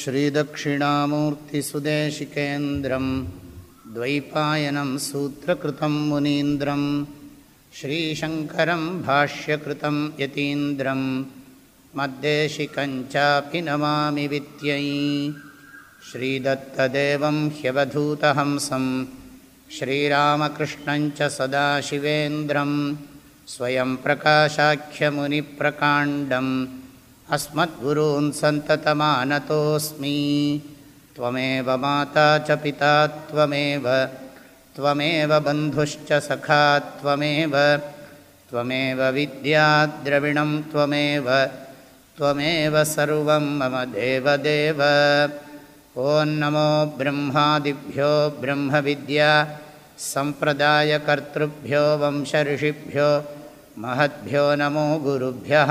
श्रीदक्षिणामूर्तिसुदेशिकेन्द्रं द्वैपायनं सूत्रकृतं मुनीन्द्रं श्रीशङ्करं भाष्यकृतं यतीन्द्रं मद्देशिकञ्चापि नमामि वित्यै श्रीदत्तदेवं ह्यवधूतहंसं श्रीरामकृष्णञ्च सदाशिवेन्द्रं स्वयं प्रकाशाख्यमुनिप्रकाण्डम् अस्मद्गुरून् सन्ततमानतोऽस्मि। त्वमेव माता च पिता त्वमेव त्वमेव बन्धुश्च सखा त्वमेव त्वमेव विद्याद्रविणं त्वमेव त्वमेव सर्वं मम देवदेव। ॐ नमो ब्रह्मादिभ्यो ब्रह्मविद्या सम्प्रदायकर्तृभ्यो वंशऋषिभ्यो महद्भ्यो नमो गुरुभ्यः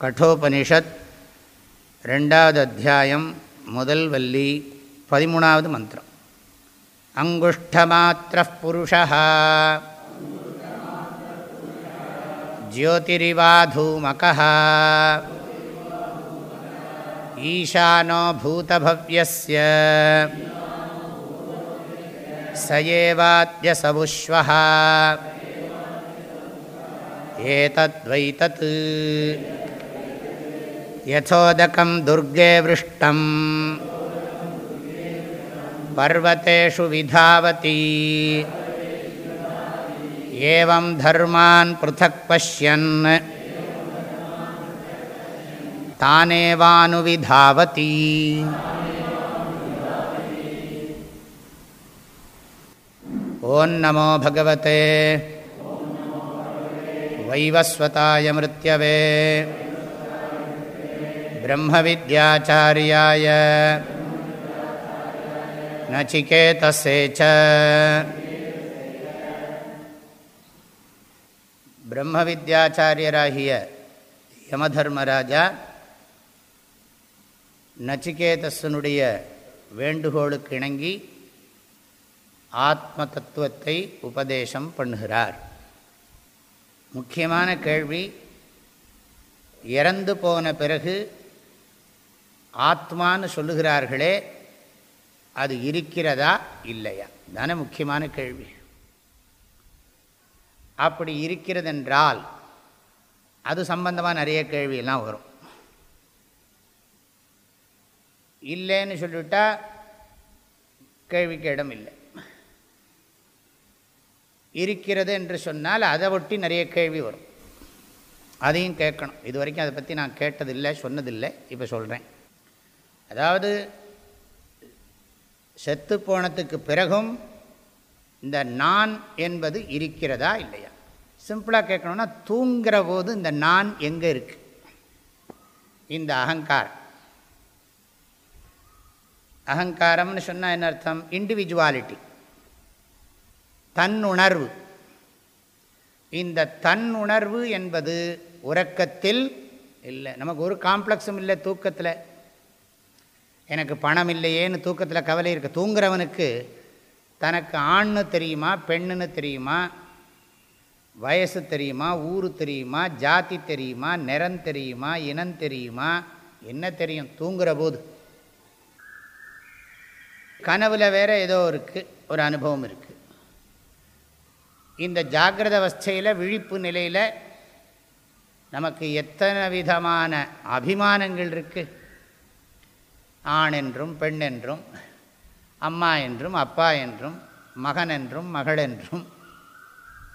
கட்டோபனிஷத் ரெண்டாவது அத்தியாயம் முதல் வல்லி பதிமூணாவது மந்திரம். அங்குஷ்டமாத்திர புருஷா ஜோதிரிவாதூமக ஈசானோ பூதபவ்யஸ்ய சயேவாத்ய ஏதத்வைதத். यथोदकं दुर्गे वृष्टं पर्वतेषु विधावति एवं धर्मान् पृथक् पश्यन् तानेवानुविधावति ॐ नमो भगवते वैवस्वताय मृत्यवे ब्रह्मविद्याचार्याय नचिकेतसे च பிரம்மவித்யாச்சாரியராகிய யமதர்மராஜா நச்சிகேதஸனுடைய வேண்டுகோளுக்கு இணங்கி ஆத்ம தத்துவத்தை உபதேசம் பண்ணுகிறார் முக்கியமான கேள்வி இறந்து போன பிறகு ஆத்மான்னு சொல்லுகிறார்களே அது இருக்கிறதா இல்லையா? தானே முக்கியமான கேள்வி. அப்படி இருக்கிறதென்றால் அது சம்பந்தமாக நிறைய கேள்வியெல்லாம் வரும். இல்லைன்னு சொல்லிவிட்டால் கேள்விக்கு இடம் இல்லை. இருக்கிறது என்று சொன்னால் அதை ஒட்டி நிறைய கேள்வி வரும். அதையும் கேட்கணும். இது வரைக்கும் அதை பற்றி நான் கேட்டதில்லை சொன்னதில்லை இப்போ சொல்கிறேன் அதாவது செத்து போனதுக்கு பிறகும் இந்த நான் என்பது இருக்கிறதா இல்லையா? சிம்பிளாக கேட்கணுன்னா தூங்குற போது இந்த நான் எங்கே இருக்கு? இந்த அகங்காரம். அகங்காரம்னு சொன்னால் என்ன அர்த்தம்? இண்டிவிஜுவாலிட்டி தன்னுணர்வு. இந்த தன்னுணர்வு என்பது உறக்கத்தில் இல்லை. நமக்கு ஒரு காம்ப்ளெக்ஸும் இல்லை தூக்கத்தில். எனக்கு பணம் இல்லையேன்னு தூக்கத்தில் கவலை இருக்குது தூங்குறவனுக்கு தனக்கு ஆண்னு தெரியுமா பெண்ணுன்னு தெரியுமா வயசு தெரியுமா ஊர் தெரியுமா ஜாதி தெரியுமா நிறம் தெரியுமா இனம் தெரியுமா என்ன தெரியும்? தூங்குற போது. கனவில் வேற ஏதோ இருக்குது ஒரு அனுபவம் இருக்குது இந்த ஜாகிரத அவஸ்தையில் விழிப்பு நிலையில் நமக்கு எத்தனை விதமான அபிமானங்கள் இருக்குது ஆண் என்றும் பெண் என்றும் அம்மா என்றும் அப்பா என்றும் மகன் என்றும் மகள் என்றும்.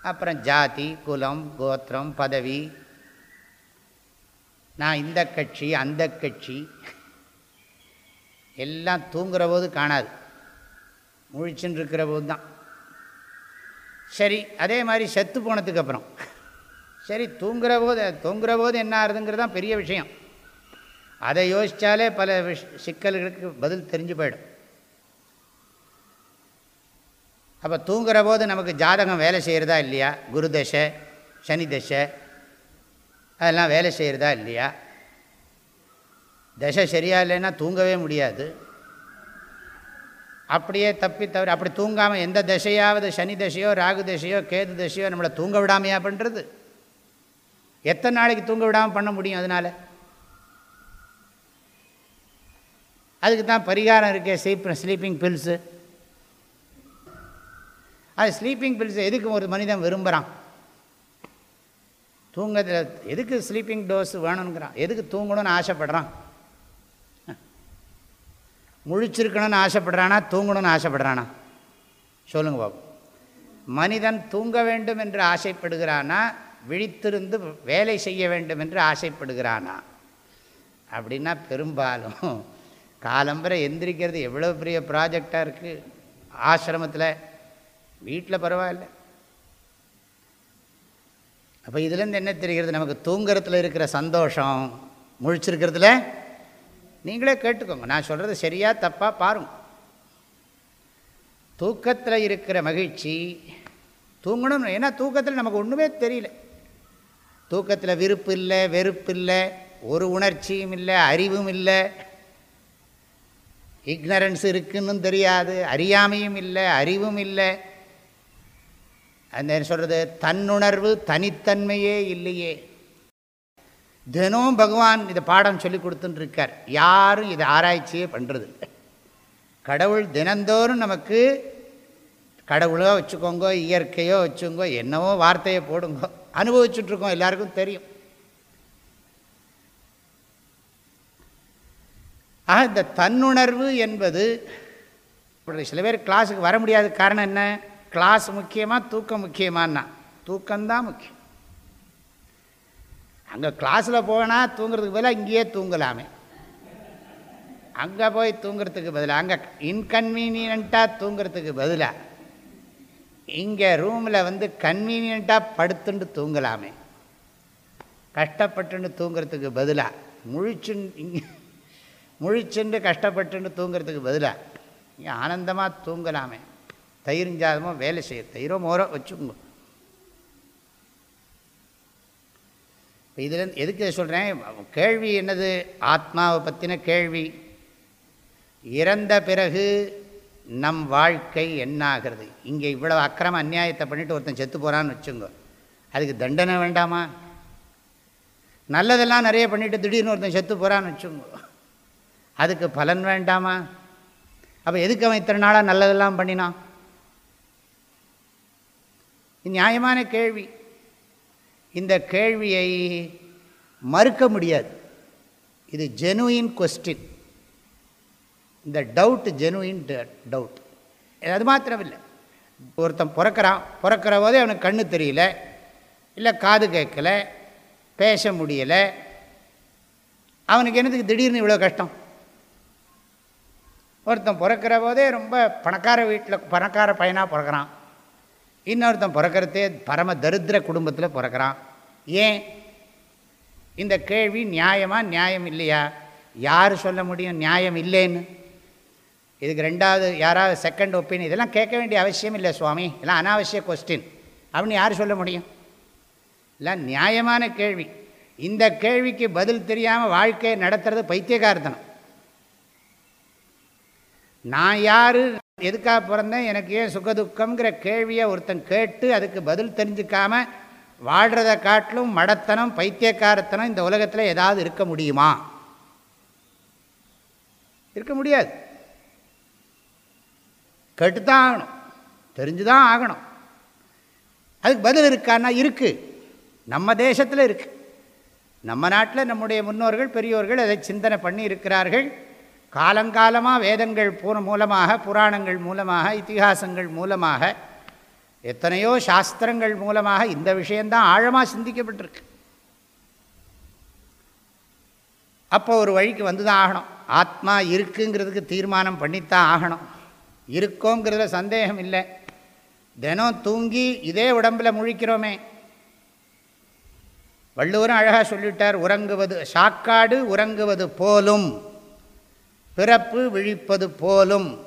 அப்புறம் ஜாதி குலம் கோத்திரம் பதவி. நான் இந்த கட்சி அந்த கட்சி. எல்லாம் தூங்குகிற போது காணாது. முழிச்சுன்னு இருக்கிற போது தான். சரி அதே மாதிரி செத்து போனதுக்கப்புறம் சரி தூங்குகிற போது தூங்குகிற போது என்ன ஆகுதுங்கிறது தான் பெரிய விஷயம். அதை யோசித்தாலே பல விஷ் சிக்கல்களுக்கு பதில் தெரிஞ்சு போயிடும். அப்போ தூங்குகிற போது நமக்கு ஜாதகம் வேலை செய்கிறதா இல்லையா? குரு தசை சனி தசை அதெல்லாம் வேலை செய்கிறதா இல்லையா? தசை சரியா இல்லைன்னா தூங்கவே முடியாது. அப்படியே தப்பி தவிர அப்படி தூங்காமல் எந்த தசையாவது சனி தசையோ ராகு தசையோ கேது தசையோ நம்மளை தூங்க விடாமையா பண்ணுறது எத்தனை நாளைக்கு தூங்க விடாமல் பண்ண முடியும் அதனால்? அதுக்கு தான் பரிகாரம் இருக்கே ஸ்லீப் ஸ்லீப்பிங் பில்ஸு அது ஸ்லீப்பிங் பில்ஸ் எதுக்கு ஒரு மனிதன் விரும்புகிறான் தூங்கத்தில் எதுக்கு ஸ்லீப்பிங் டோஸ் வேணுங்கிறான் எதுக்கு தூங்கணும்னு ஆசைப்படுறான்? முழிச்சிருக்கணும்னு ஆசைப்படுறானா தூங்கணும்னு ஆசைப்படுறானா? சொல்லுங்க பாபு. மனிதன் தூங்க வேண்டும் என்று ஆசைப்படுகிறானா விழித்திருந்து வேலை செய்ய வேண்டும் என்று ஆசைப்படுகிறானா? அப்படின்னா பெரும்பாலும் காலம்பரை எந்திரிக்கிறது எவ்வளோ பெரிய ப்ராஜெக்டாக இருக்குது ஆசிரமத்தில். வீட்டில் பரவாயில்ல. அப்போ இதுலேருந்து என்ன தெரிகிறது? நமக்கு தூங்குறதுல இருக்கிற சந்தோஷம் முழிச்சிருக்கிறதுல நீங்களே கேட்டுக்கோங்க. நான் சொல்கிறது சரியாக தப்பாக பாருங்க. தூக்கத்தில் இருக்கிற மகிழ்ச்சி தூங்கணும்னு ஏன்னா தூக்கத்தில் நமக்கு ஒன்றுமே தெரியல. தூக்கத்தில் விருப்பு இல்லை வெறுப்பு இல்லை ஒரு உணர்ச்சியும் இல்லை அறிவும் இல்லை. இக்னரன்ஸ் இருக்குன்னு தெரியாது அறியாமையும் இல்லை அறிவும் இல்லை. அந்த சொல்கிறது தன்னுணர்வு தனித்தன்மையே இல்லையே. தினம் பகவான் இதை பாடம் சொல்லி கொடுத்துட்டுருக்கார். யாரும் இதை ஆராய்ச்சியே பண்ணுறது கடவுள் தினந்தோறும் நமக்கு கடவுளோ வச்சுக்கோங்கோ இயற்கையோ வச்சுக்கோங்க என்னவோ வார்த்தையை போடுங்க அனுபவிச்சுட்ருக்கோம் எல்லாருக்கும் தெரியும். ஆக இந்த தன்னுணர்வு என்பது இப்படி சில பேர் கிளாஸுக்கு வர முடியாத காரணம் என்ன? கிளாஸ் முக்கியமாக தூக்கம் முக்கியமானா தூக்கம்தான் முக்கியம். அங்கே கிளாஸில் போனால் தூங்குறதுக்கு பதிலாக இங்கேயே தூங்கலாமே. அங்கே போய் தூங்குறதுக்கு பதிலாக அங்கே இன்கன்வீனியண்ட்டாக தூங்குறதுக்கு பதிலாக இங்கே ரூமில் வந்து கன்வீனியண்ட்டாக படுத்துண்டு தூங்கலாமே. கஷ்டப்பட்டுன்னு தூங்குறதுக்கு பதிலாக முழிச்சுன்னு இங்கே முழிச்சுண்டு கஷ்டப்பட்டுன்னு தூங்குறதுக்கு பதிலாக நீங்கள் ஆனந்தமாக தூங்கலாமே. தயிரிஞ்சாதமோ வேலை செய்ய. தயிரோ மோரோ வச்சுக்கோங்க. இப்போ இதில் எதுக்கு சொல்கிறேன் கேள்வி என்னது? ஆத்மாவை பற்றின கேள்வி. இறந்த பிறகு நம் வாழ்க்கை என்னாகிறது? இங்கே இவ்வளோ அக்கிரம அந்நியாயத்தை பண்ணிவிட்டு ஒருத்தன் செத்து போகிறான்னு வச்சுங்க அதுக்கு தண்டனை வேண்டாமா? நல்லதெல்லாம் நிறைய பண்ணிவிட்டு திடீர்னு ஒருத்தன் செத்து போகிறான்னு வச்சுங்க அதுக்கு பலன் வேண்டாமா? அப்போ எதுக்கு அவன் இத்தனை நாளாக நல்லதெல்லாம் பண்ணினான்? நியாயமான கேள்வி. இந்த கேள்வியை மறுக்க முடியாது. இது ஜெனுயின் கொஸ்டின் இந்த டவுட் ஜெனுயின் டவுட் அது மாத்திரமில்லை. ஒருத்தன் பிறக்கிறான் பிறக்கிற போதே அவனுக்கு கண்ணு தெரியல இல்லை காது கேட்கலை பேச முடியலை. அவனுக்கு என்னதுக்கு திடீர்னு இவ்வளோ கஷ்டம்? ஒருத்தன் பிறக்கிற போதே ரொம்ப பணக்கார வீட்டில் பணக்கார பையனாக பிறக்கிறான். இன்னொருத்தன் பிறக்கிறதே பரம தரித்திர குடும்பத்தில் பிறக்கிறான். ஏன்? இந்த கேள்வி நியாயமாக நியாயம் இல்லையா? யார் சொல்ல முடியும் நியாயம் இல்லைன்னு? இதுக்கு ரெண்டாவது யாராவது செகண்ட் ஒப்பீனியன் இதெல்லாம் கேட்க வேண்டிய அவசியம் இல்லை சுவாமி. இதெல்லாம் அனாவசிய கொஸ்டின் அப்படின்னு யார் சொல்ல முடியும்? இல்லை நியாயமான கேள்வி. இந்த கேள்விக்கு பதில் தெரியாமல் வாழ்க்கையை நடத்துறது பைத்தியகார்த்தனம் நான் யார்? எதுக்காக பிறந்தேன்? எனக்கு ஏன் சுகதுக்கங்கிற கேள்வியை ஒருத்தன் கேட்டு அதுக்கு பதில் தெரிஞ்சுக்காமல் வாழ்கிறத காட்டிலும் மடத்தனம் பைத்தியக்காரத்தனம் இந்த உலகத்தில் ஏதாவது இருக்க முடியுமா? இருக்க முடியாது. கேட்டுத்தான் ஆகணும். தெரிஞ்சு தான் ஆகணும். அதுக்கு பதில் இருக்கான்னா இருக்குது நம்ம தேசத்தில் இருக்குது நம்ம நாட்டில் நம்முடைய முன்னோர்கள் பெரியோர்கள் அதை சிந்தனை பண்ணி இருக்கிறார்கள்? காலங்காலமாக வேதங்கள் பூ மூலமாக புராணங்கள் மூலமாக இத்திகாசங்கள் மூலமாக எத்தனையோ சாஸ்திரங்கள் மூலமாக இந்த விஷயந்தான் ஆழமாக சிந்திக்கப்பட்டிருக்கு. அப்போ ஒரு வழிக்கு வந்து தான் ஆகணும். ஆத்மா இருக்குங்கிறதுக்கு தீர்மானம் பண்ணித்தான் ஆகணும். இருக்கோங்கிறதுல சந்தேகம் இல்லை. தினம் தூங்கி இதே உடம்பில் முழிக்கிறோமே. வள்ளுவரும் அழகாக சொல்லிட்டார் உறங்குவது சாக்காடு உறங்குவது போலும். பிறப்பு விழிப்பது போலும்.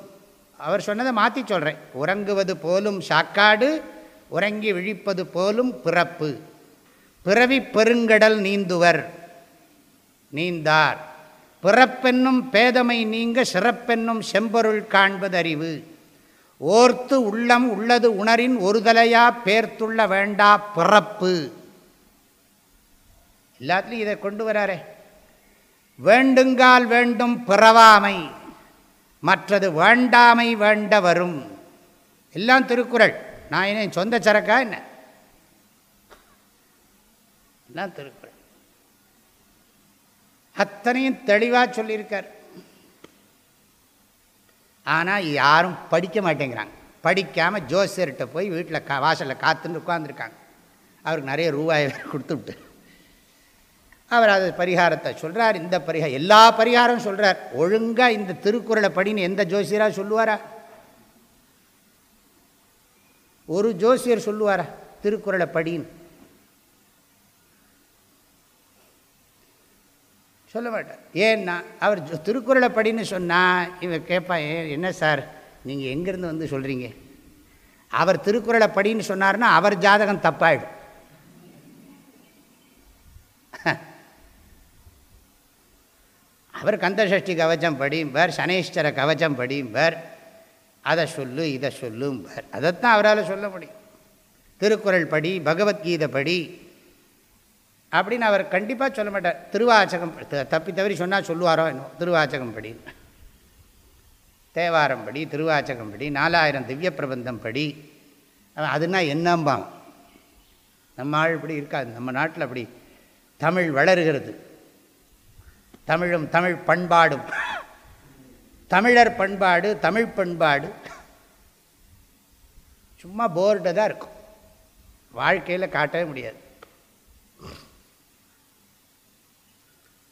அவர் சொன்னதை மாற்றி சொல்கிறேன் உறங்குவது போலும் சாக்காடு உறங்கி விழிப்பது போலும் பிறப்பு. பிறவி பெருங்கடல் நீந்துவர் நீந்தார். பிறப்பென்னும் பேதமை நீங்க சிறப்பென்னும் செம்பொருள் காண்பது அறிவு ஓர்த்து உள்ளம் உள்ளது உணரின் ஒருதலையா பேர்த்துள்ள வேண்டா பிறப்பு. எல்லாத்துலேயும் இதை கொண்டு வராரே. வேண்டுங்கால் வேண்டும் பிறவாமை மற்றது வேண்டாமை வேண்ட வரும் எல்லாம் திருக்குறள். நான் என்ன சொந்த சரக்கா என்ன? எல்லாம் திருக்குறள். அத்தனையும் தெளிவாக சொல்லியிருக்கார். ஆனால் யாரும் படிக்க மாட்டேங்கிறாங்க. படிக்காமல் ஜோசியர்கிட்ட போய் வீட்டில் கா வாசலில் காத்துன்னு உட்காந்துருக்காங்க அவருக்கு நிறைய ரூபாய் கொடுத்துவிட்டு அவர் அது பரிகாரத்தை சொல்கிறார் இந்த பரிகாரம் எல்லா பரிகாரம் சொல்கிறார் ஒழுங்காக இந்த திருக்குறளை படின்னு எந்த ஜோசியராக சொல்லுவாரா? ஒரு ஜோசியர் சொல்லுவாரா? திருக்குறளை படின்னு. சொல்ல மாட்டார். ஏன்னா அவர் திருக்குறளை படின்னு சொன்னால் இவன் கேட்பான் ஏன் என்ன சார்? நீங்கள் எங்கேருந்து வந்து சொல்கிறீங்க அவர் திருக்குறளை படின்னு சொன்னார்னா அவர் ஜாதகம் தப்பாயிடும். அவர் கந்தசஷ்டி கவச்சம் படியும்பார் சனேஸ்வர கவச்சம் படியும்பார். அதை சொல்லு இதை சொல்லும்பார். அதைத்தான் அவரால் சொல்ல முடியும். திருக்குறள் படி பகவத்கீதை படி அப்படின்னு அவர் கண்டிப்பாக சொல்ல மாட்டார். திருவாச்சகம் தப்பி தவறி சொன்னால் சொல்லுவாரோ என்ன திருவாச்சகம் படி. தேவாரம் படி திருவாச்சகம் படி நாலாயிரம் திவ்ய பிரபந்தம் படி. அதுனா என்னம்பான்? நம்ம ஆள் இப்படி இருக்காது. நம்ம நாட்டில் அப்படி தமிழ் வளருகிறது. தமிழும் தமிழ் பண்பாடும். தமிழர் பண்பாடு தமிழ் பண்பாடு. சும்மா போர்டு தான் இருக்கும். வாழ்க்கையில் காட்டவே முடியாது.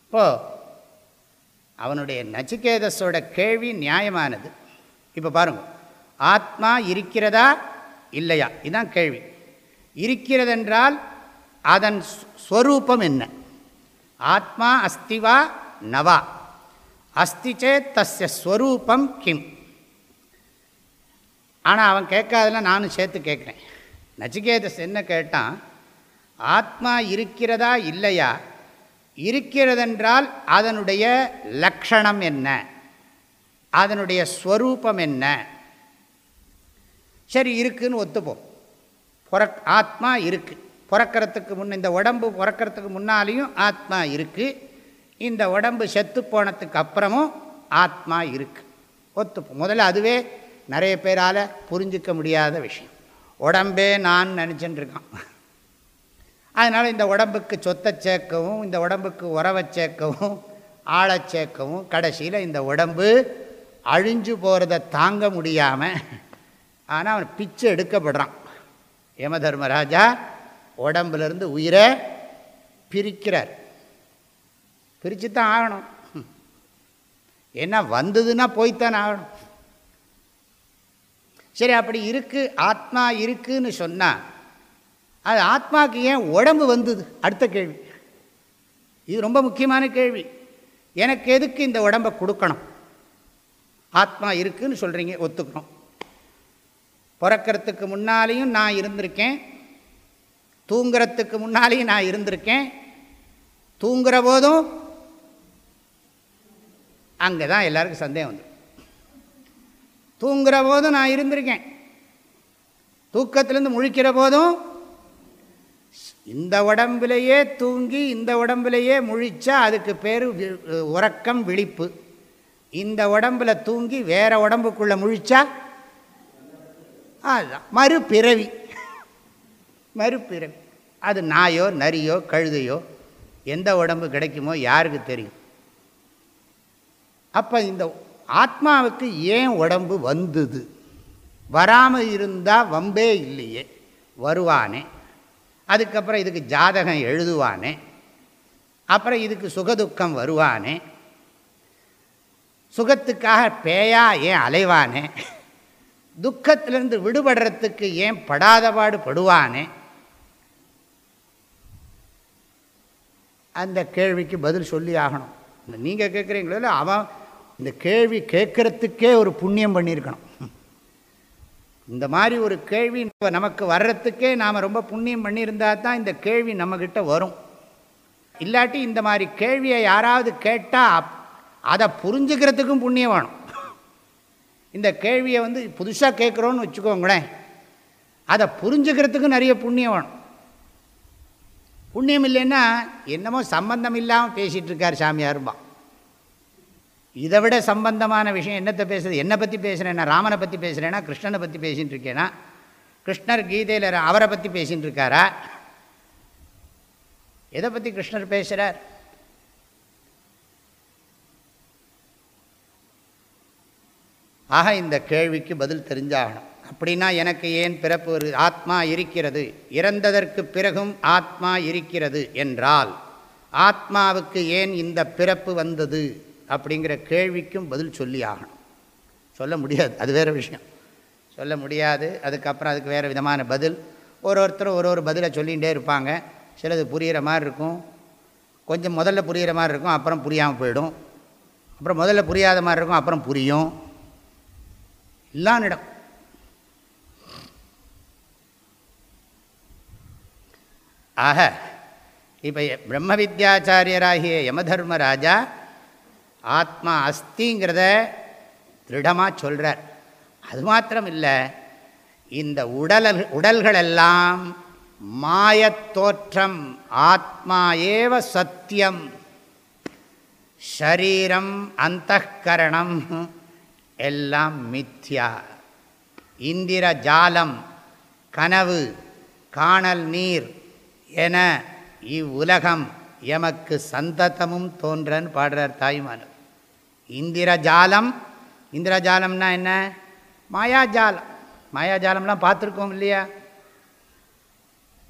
இப்போது அவனுடைய நச்சிகேதஸோட கேள்வி நியாயமானது. இப்போ பாருங்கள் ஆத்மா இருக்கிறதா இல்லையா? இதுதான் கேள்வி. இருக்கிறதென்றால் அதன் ஸ்வரூபம் என்ன? ஆத்மா அஸ்திவா நவா அஸ்தி சேத் தஸ்ய ஸ்வரூபம் கிம் ஆனால் அவன் கேட்காதெல்லாம் நானும் சேர்த்து கேட்குறேன். நச்சிகேதஸ் என்ன கேட்டான்? ஆத்மா இருக்கிறதா இல்லையா? இருக்கிறதென்றால் அதனுடைய லக்ஷணம் என்ன? அதனுடைய ஸ்வரூபம் என்ன? சரி இருக்குன்னு ஒத்துப்போம். புறக் ஆத்மா இருக்குது பிறக்கிறதுக்கு முன்ன இந்த உடம்பு பிறக்கிறதுக்கு முன்னாலேயும் ஆத்மா இருக்குது இந்த உடம்பு செத்து போனதுக்கு அப்புறமும் ஆத்மா இருக்குது ஒத்துப்போம் முதல்ல அதுவே நிறைய பேரால் புரிஞ்சிக்க முடியாத விஷயம். உடம்பே நான் நினச்சின்னு இருக்கான். அதனால் இந்த உடம்புக்கு சொத்தை சேர்க்கவும் இந்த உடம்புக்கு உறவை சேர்க்கவும் ஆளை சேர்க்கவும் கடைசியில் இந்த உடம்பு அழிஞ்சு போகிறத தாங்க முடியாமல் ஆனால் அவன் பிச்சை எடுக்கப்படுறான். யம தர்மராஜா உடம்புலேருந்து உயிரை பிரிக்கிறார். பிரித்து தான் ஆகணும். ஏன்னா வந்ததுன்னா போய்த்தான் ஆகணும். சரி அப்படி இருக்குது ஆத்மா இருக்குதுன்னு சொன்னால் அது ஆத்மாவுக்கு ஏன் உடம்பு வந்தது? அடுத்த கேள்வி. இது ரொம்ப முக்கியமான கேள்வி. எனக்கு எதுக்கு இந்த உடம்பை கொடுக்கணும்? ஆத்மா இருக்குதுன்னு சொல்கிறீங்க ஒத்துக்கணும் பிறக்கிறதுக்கு முன்னாலேயும் நான் இருந்திருக்கேன். தூங்குறத்துக்கு முன்னாலேயும் நான் இருந்திருக்கேன். தூங்குற போதும் அங்கே தான் எல்லாருக்கும் சந்தேகம் வந்துடும் தூங்குகிற போதும் நான் இருந்திருக்கேன். தூக்கத்திலேருந்து முழிக்கிற போதும் இந்த உடம்பிலேயே தூங்கி இந்த உடம்பிலேயே முழிச்சா அதுக்கு பேர் உறக்கம் விழிப்பு. இந்த உடம்பில் தூங்கி வேறு உடம்புக்குள்ளே முழிச்சா அதுதான். மறுபிறவி. மறுபிறவி. அது நாயோ நரியோ கழுதையோ எந்த உடம்பு கிடைக்குமோ யாருக்கு தெரியும்? அப்போ இந்த ஆத்மாவுக்கு ஏன் உடம்பு வந்தது? வராமல் இருந்தால் வம்பே இல்லையே. வருவானே. அதுக்கப்புறம் இதுக்கு ஜாதகம் எழுதுவானே. அப்புறம் இதுக்கு சுகதுக்கம் வருவானே. சுகத்துக்காக பேயா ஏன் அலைவானே? துக்கத்திலிருந்து விடுபடுறதுக்கு ஏன் படாதபாடு படுவானே? அந்த கேள்விக்கு பதில் சொல்லி ஆகணும். இந்த நீங்கள் கேட்குறீங்களோ இல்லை அவன் இந்த கேள்வி கேட்குறதுக்கே ஒரு புண்ணியம் பண்ணியிருக்கணும். இந்த மாதிரி ஒரு கேள்வி நமக்கு வர்றதுக்கே நாம் ரொம்ப புண்ணியம் பண்ணியிருந்தா தான் இந்த கேள்வி நம்மக்கிட்ட வரும். இல்லாட்டி இந்த மாதிரி கேள்வியை யாராவது கேட்டால் அதை புரிஞ்சுக்கிறதுக்கும் புண்ணியம் வேணும். இந்த கேள்வியை வந்து புதுசாக கேட்குறோன்னு வச்சுக்கோங்களேன். அதை புரிஞ்சுக்கிறதுக்கும் நிறைய புண்ணியம் வேணும். புண்ணியம் இல்லைன்னா என்னமோ சம்பந்தம் இல்லாமல் பேசிகிட்டு இருக்கார் சாமியாரும்பா இதை விட சம்பந்தமான விஷயம் என்னத்தை பேசுறது என்னை பற்றி பேசுகிறேன்னா ராமனை பற்றி பேசுகிறேன்னா கிருஷ்ணனை பற்றி பேசிகிட்டு இருக்கேனா? கிருஷ்ணர் கீதையில் அவரை பற்றி பேசிகிட்டு இருக்காரா? எதை பற்றி கிருஷ்ணர் பேசுகிறார் ஆக இந்த கேள்விக்கு பதில் தெரிஞ்சாகணும். அப்படின்னா எனக்கு ஏன் பிறப்பு ஒரு ஆத்மா இருக்கிறது? இறந்ததற்கு பிறகும் ஆத்மா இருக்கிறது என்றால் ஆத்மாவுக்கு ஏன் இந்த பிறப்பு வந்தது? அப்படிங்கிற கேள்விக்கும் பதில் சொல்லி ஆகணும். சொல்ல முடியாது. அது வேறு விஷயம். சொல்ல முடியாது. அதுக்கப்புறம் அதுக்கு வேறு விதமான பதில். ஒரு ஒருத்தரும் ஒரு ஒரு பதிலை சொல்லிகிட்டே இருப்பாங்க. சிலது புரிகிற மாதிரி இருக்கும். கொஞ்சம் முதல்ல புரிகிற மாதிரி இருக்கும் அப்புறம் புரியாமல் போயிடும். அப்புறம் முதல்ல புரியாத மாதிரி இருக்கும் அப்புறம் புரியும். எல்லாம் இடம். ஆக இப்போ பிரம்ம வித்யாச்சாரியராகிய யமதர்மராஜா ஆத்மா அஸ்திங்கிறத திருடமாக சொல்கிறார் அது மாத்திரம் இல்லை இந்த உடல் உடல்களெல்லாம் மாயத்தோற்றம் ஆத்மா ஏவ சத்தியம் ஷரீரம் அந்தகரணம் எல்லாம் மித்யா. இந்திர ஜாலம் கனவு காணல் நீர் என இவ்வுலகம் எமக்கு சந்ததமும் தோன்றன்னு பாடுறார் தாய்மானவர் இந்திரஜாலம். இந்திரஜாலம்னா என்ன? மாயாஜாலம். மாயாஜாலம்லாம் பார்த்துருக்கோம் இல்லையா?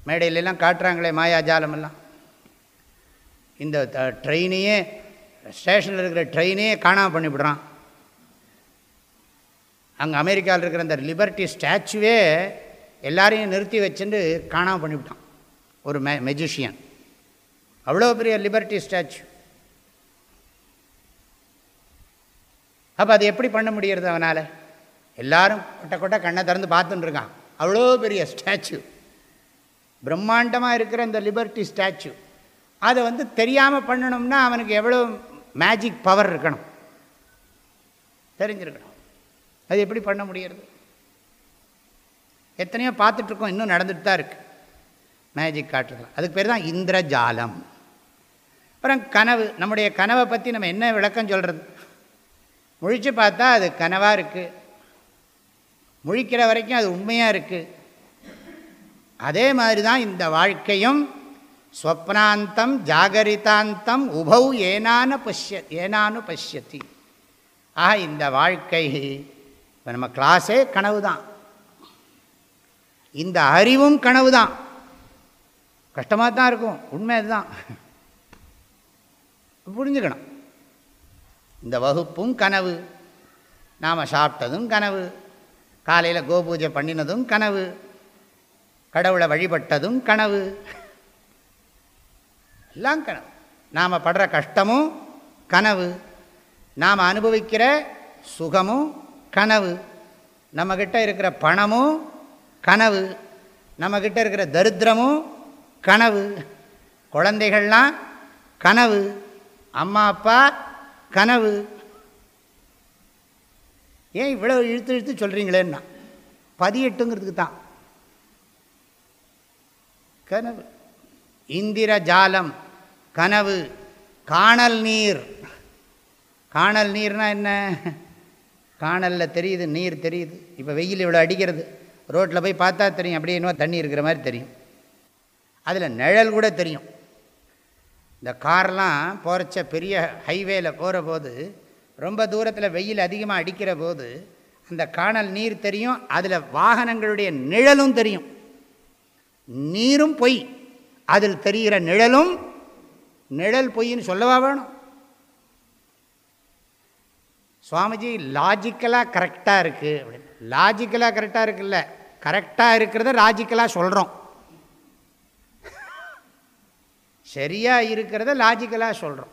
மேடையிலெல்லாம் காட்டுறாங்களே மாயாஜாலமெல்லாம். இந்த ட்ரெயினையே ஸ்டேஷனில் இருக்கிற ட்ரெயினே காணாமல் பண்ணிவிடுறான். அங்கே அமெரிக்காவில் இருக்கிற அந்த லிபர்ட்டி ஸ்டாச்சுவே எல்லாரையும் நிறுத்தி வச்சுட்டு காணாமல் பண்ணிவிட்டான். ஒரு மெ மெஜிஷியன். அவ்வளோ பெரிய லிபர்ட்டி ஸ்டாச்சு. அப்போ அது எப்படி பண்ண முடியறது அவனால்? எல்லாரும் கொட்ட கொட்ட கண்ணை திறந்து பார்த்துன்னு இருக்கான். அவ்வளோ பெரிய ஸ்டாச்சு. பிரம்மாண்டமாக இருக்கிற இந்த லிபர்ட்டி ஸ்டாச்சு. அதை வந்து தெரியாமல் பண்ணணும்னா அவனுக்கு எவ்வளோ மேஜிக் பவர் இருக்கணும். தெரிஞ்சிருக்கணும். அது எப்படி பண்ண முடியறது? எத்தனையோ பார்த்துட்ருக்கோம் இன்னும் நடந்துட்டு தான் இருக்குது மேஜிக் காட்டுறதுலாம் அதுக்கு பேர் தான் இந்திரஜாலம். அப்புறம் கனவு. நம்முடைய கனவை பற்றி நம்ம என்ன விளக்கம் சொல்கிறது முழித்து பார்த்தா அது கனவாக இருக்குது முழிக்கிற வரைக்கும் அது உண்மையாக இருக்குது அதே மாதிரி தான் இந்த வாழ்க்கையும் ஸ்வப்னாந்தம் ஜாகரிதாந்தம் உபௌ ஏனான பஷ்ய ஏனானு பஷ்யத்தி ஆக இந்த வாழ்க்கை இப்போ நம்ம கிளாஸே கனவு தான் இந்த அறிவும் கனவு தான் கஷ்டமாக தான் இருக்கும். உண்மை அதுதான் புரிஞ்சுக்கணும். இந்த வகுப்பும் கனவு. நாம் சாப்பிட்டதும் கனவு. காலையில் கோபூஜை பண்ணினதும் கனவு. கடவுளை வழிபட்டதும் கனவு. எல்லாம் கனவு. நாம் படுற கஷ்டமும் கனவு. நாம் அனுபவிக்கிற சுகமும் கனவு. நம்மக்கிட்ட இருக்கிற பணமும் கனவு. நம்மக்கிட்ட இருக்கிற தரித்திரமும் கனவு. குழந்தைகள்லாம் கனவு. அம்மா அப்பா கனவு. ஏன் இவ்வளோ இழுத்து இழுத்து சொல்கிறீங்களேன்னா பதியெட்டுங்கிறதுக்கு தான். கனவு. இந்திர ஜாலம் கனவு. காணல் நீர். காணல் நீர்னா என்ன? காணலில் தெரியுது நீர் தெரியுது. இப்போ வெயில் இவ்வளோ அடிக்கிறது. ரோட்டில் போய் பார்த்தா தெரியும் அப்படியே இன்னும் தண்ணி இருக்கிற மாதிரி தெரியும். அதில் நிழல் கூட தெரியும். இந்த கார்லாம் போகிறச்ச பெரிய ஹைவேயில் போகிற போது ரொம்ப தூரத்தில் வெயில் அதிகமாக அடிக்கிற போது அந்த காணல் நீர் தெரியும் அதில் வாகனங்களுடைய நிழலும் தெரியும். நீரும் பொய். அதில் தெரிகிற நிழலும் நிழல் பொய்ன்னு சொல்லவா வேணும்? சுவாமிஜி லாஜிக்கலாக கரெக்டாக இருக்குது அப்படின்னு. லாஜிக்கலாக கரெக்டாக இருக்குல்ல. கரெக்டாக இருக்கிறத லாஜிக்கலாக சொல்கிறோம் சரியாக இருக்கிறத லாஜிக்கலாக சொல்கிறோம்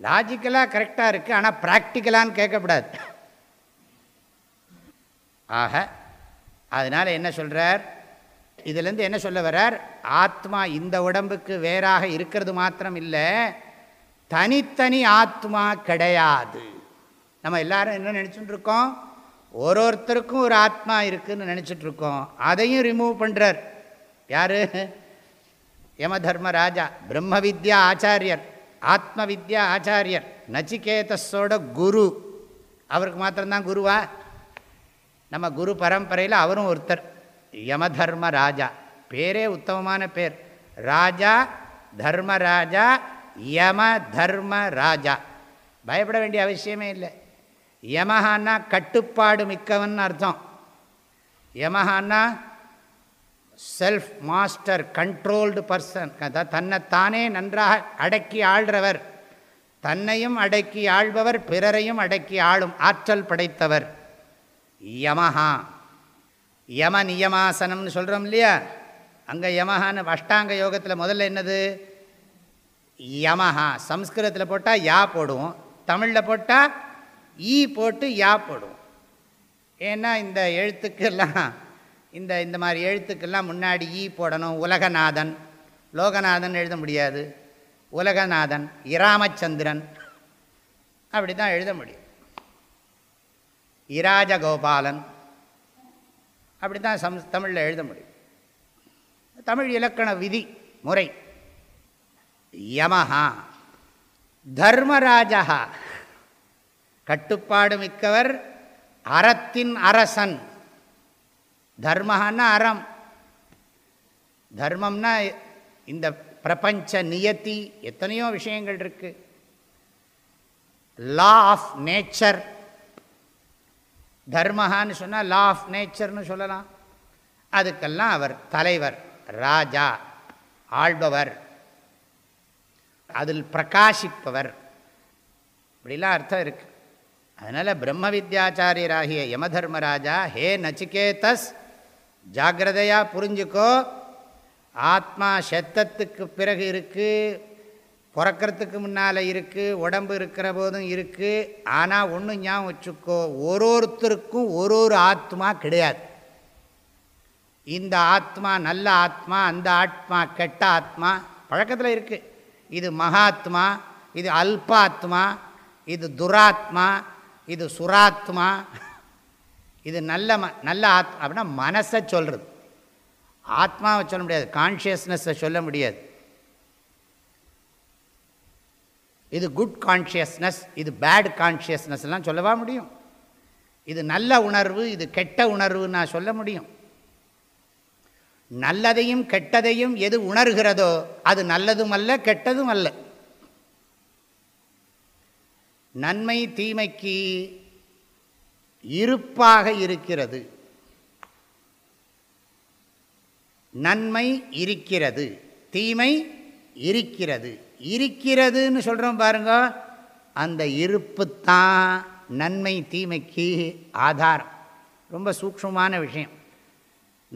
லாஜிக்கலாக கரெக்டாக இருக்குது ஆனால் ப்ராக்டிக்கலான்னு கேட்கக்கூடாது. ஆக அதனால் என்ன சொல்கிறார் இதுலேருந்து என்ன சொல்ல வர்றார்? ஆத்மா இந்த உடம்புக்கு வேறாக இருக்கிறது மாத்திரம் இல்லை தனித்தனி ஆத்மா கிடையாது. நம்ம எல்லாரும் என்ன நினச்சிட்டுருக்கோம் ஒரு ஒருத்தருக்கும் ஒரு ஆத்மா இருக்குதுன்னு நினச்சிட்ருக்கோம் அதையும் ரிமூவ் பண்ணுறார் யார்? யமதர்மராஜா ராஜா பிரம்ம வித்யா ஆச்சாரியர் ஆத்ம வித்யா ஆச்சாரியர் நச்சிகேதஸோட குரு. அவருக்கு மாத்திரம்தான் குருவா? நம்ம குரு பரம்பரையில் அவரும் ஒருத்தர். யமதர்ம ராஜா பேரே உத்தமமான பேர். ராஜா தர்மராஜா யம தர்ம ராஜா பயப்பட வேண்டிய அவசியமே இல்லை. யமஹான்னா கட்டுப்பாடு மிக்கவன் அர்த்தம். யமஹான்னா செல்ஃப் மாஸ்டர் கண்ட்ரோல்டு பர்சன் தன்னைத்தானே நன்றாக அடக்கி ஆள்றவர். தன்னையும் அடக்கி ஆள்பவர் பிறரையும் அடக்கி ஆளும் ஆற்றல் படைத்தவர். யமஹா. யம நியமாசனம்னு சொல்கிறோம் இல்லையா? அங்கே யமஹான்னு அஷ்டாங்க யோகத்தில் முதல்ல என்னது? யமஹா. சம்ஸ்கிருதத்தில் போட்டால் யா போடுவோம். தமிழில் போட்டால் ஈ போட்டு யா போடுவோம். ஏன்னா இந்த எழுத்துக்கெல்லாம் இந்த இந்த மாதிரி எழுத்துக்கெல்லாம் முன்னாடி ஈ போடணும் உலகநாதன். லோகநாதன் எழுத முடியாது. உலகநாதன் இராமச்சந்திரன். அப்படி தான் எழுத முடியும். இராஜகோபாலன். அப்படி தான் சம் தமிழில் எழுத முடியும். தமிழ் இலக்கண விதி முறை. யமஹா. தர்மராஜா கட்டுப்பாடு மிக்கவர் அறத்தின் அரசன். தர்மஹான்னா அறம். தர்மம்னா இந்த பிரபஞ்ச நியத்தி எத்தனையோ விஷயங்கள் இருக்கு. லா ஆஃப் நேச்சர் தர்மஹான்னு சொன்னால் லா ஆஃப் நேச்சர்னு சொல்லலாம். அதுக்கெல்லாம் அவர் தலைவர் ராஜா ஆள்பவர் அதில் பிரகாசிப்பவர். இப்படிலாம் அர்த்தம் இருக்குது அதனால் பிரம்ம வித்யாச்சாரியராகிய யமதர்மராஜா ஹே நச்சிகேதஸ் ஜாகிரதையாக புரிஞ்சுக்கோ. ஆத்மா செத்தத்துக்கு பிறகு இருக்குது பிறக்கிறதுக்கு முன்னால் இருக்குது உடம்பு இருக்கிற போதும் இருக்குது ஆனால் ஒன்று ஞாபகம் வச்சுக்கோ ஒரு ஒருத்தருக்கும் ஒரு ஒரு ஆத்மா கிடையாது. இந்த ஆத்மா நல்ல ஆத்மா அந்த ஆத்மா கெட்ட ஆத்மா பழக்கத்தில் இருக்குது இது மகாத்மா இது அல்பாத்மா இது துராத்மா இது சுராத்மா. இது நல்ல ம நல்ல ஆத் அப்படின்னா மனசை சொல்கிறது ஆத்மாவை சொல்ல முடியாது கான்ஷியஸ்னஸை சொல்ல முடியாது. இது குட் கான்ஷியஸ்னஸ் இது பேட் கான்ஷியஸ்னஸ் எல்லாம் சொல்லவா முடியும்? இது நல்ல உணர்வு இது கெட்ட உணர்வு நான் சொல்ல முடியும். நல்லதையும் கெட்டதையும் எது உணர்கிறதோ அது நல்லதும் அல்ல கெட்டதும் அல்ல. நன்மை தீமைக்கு இருப்பாக இருக்கிறது. நன்மை இருக்கிறது. தீமை இருக்கிறது. இருக்கிறதுன்னு சொல்கிறோம் பாருங்க. அந்த இருப்பு தான் நன்மை தீமைக்கு ஆதாரம். ரொம்ப சூக்ஷமான விஷயம்.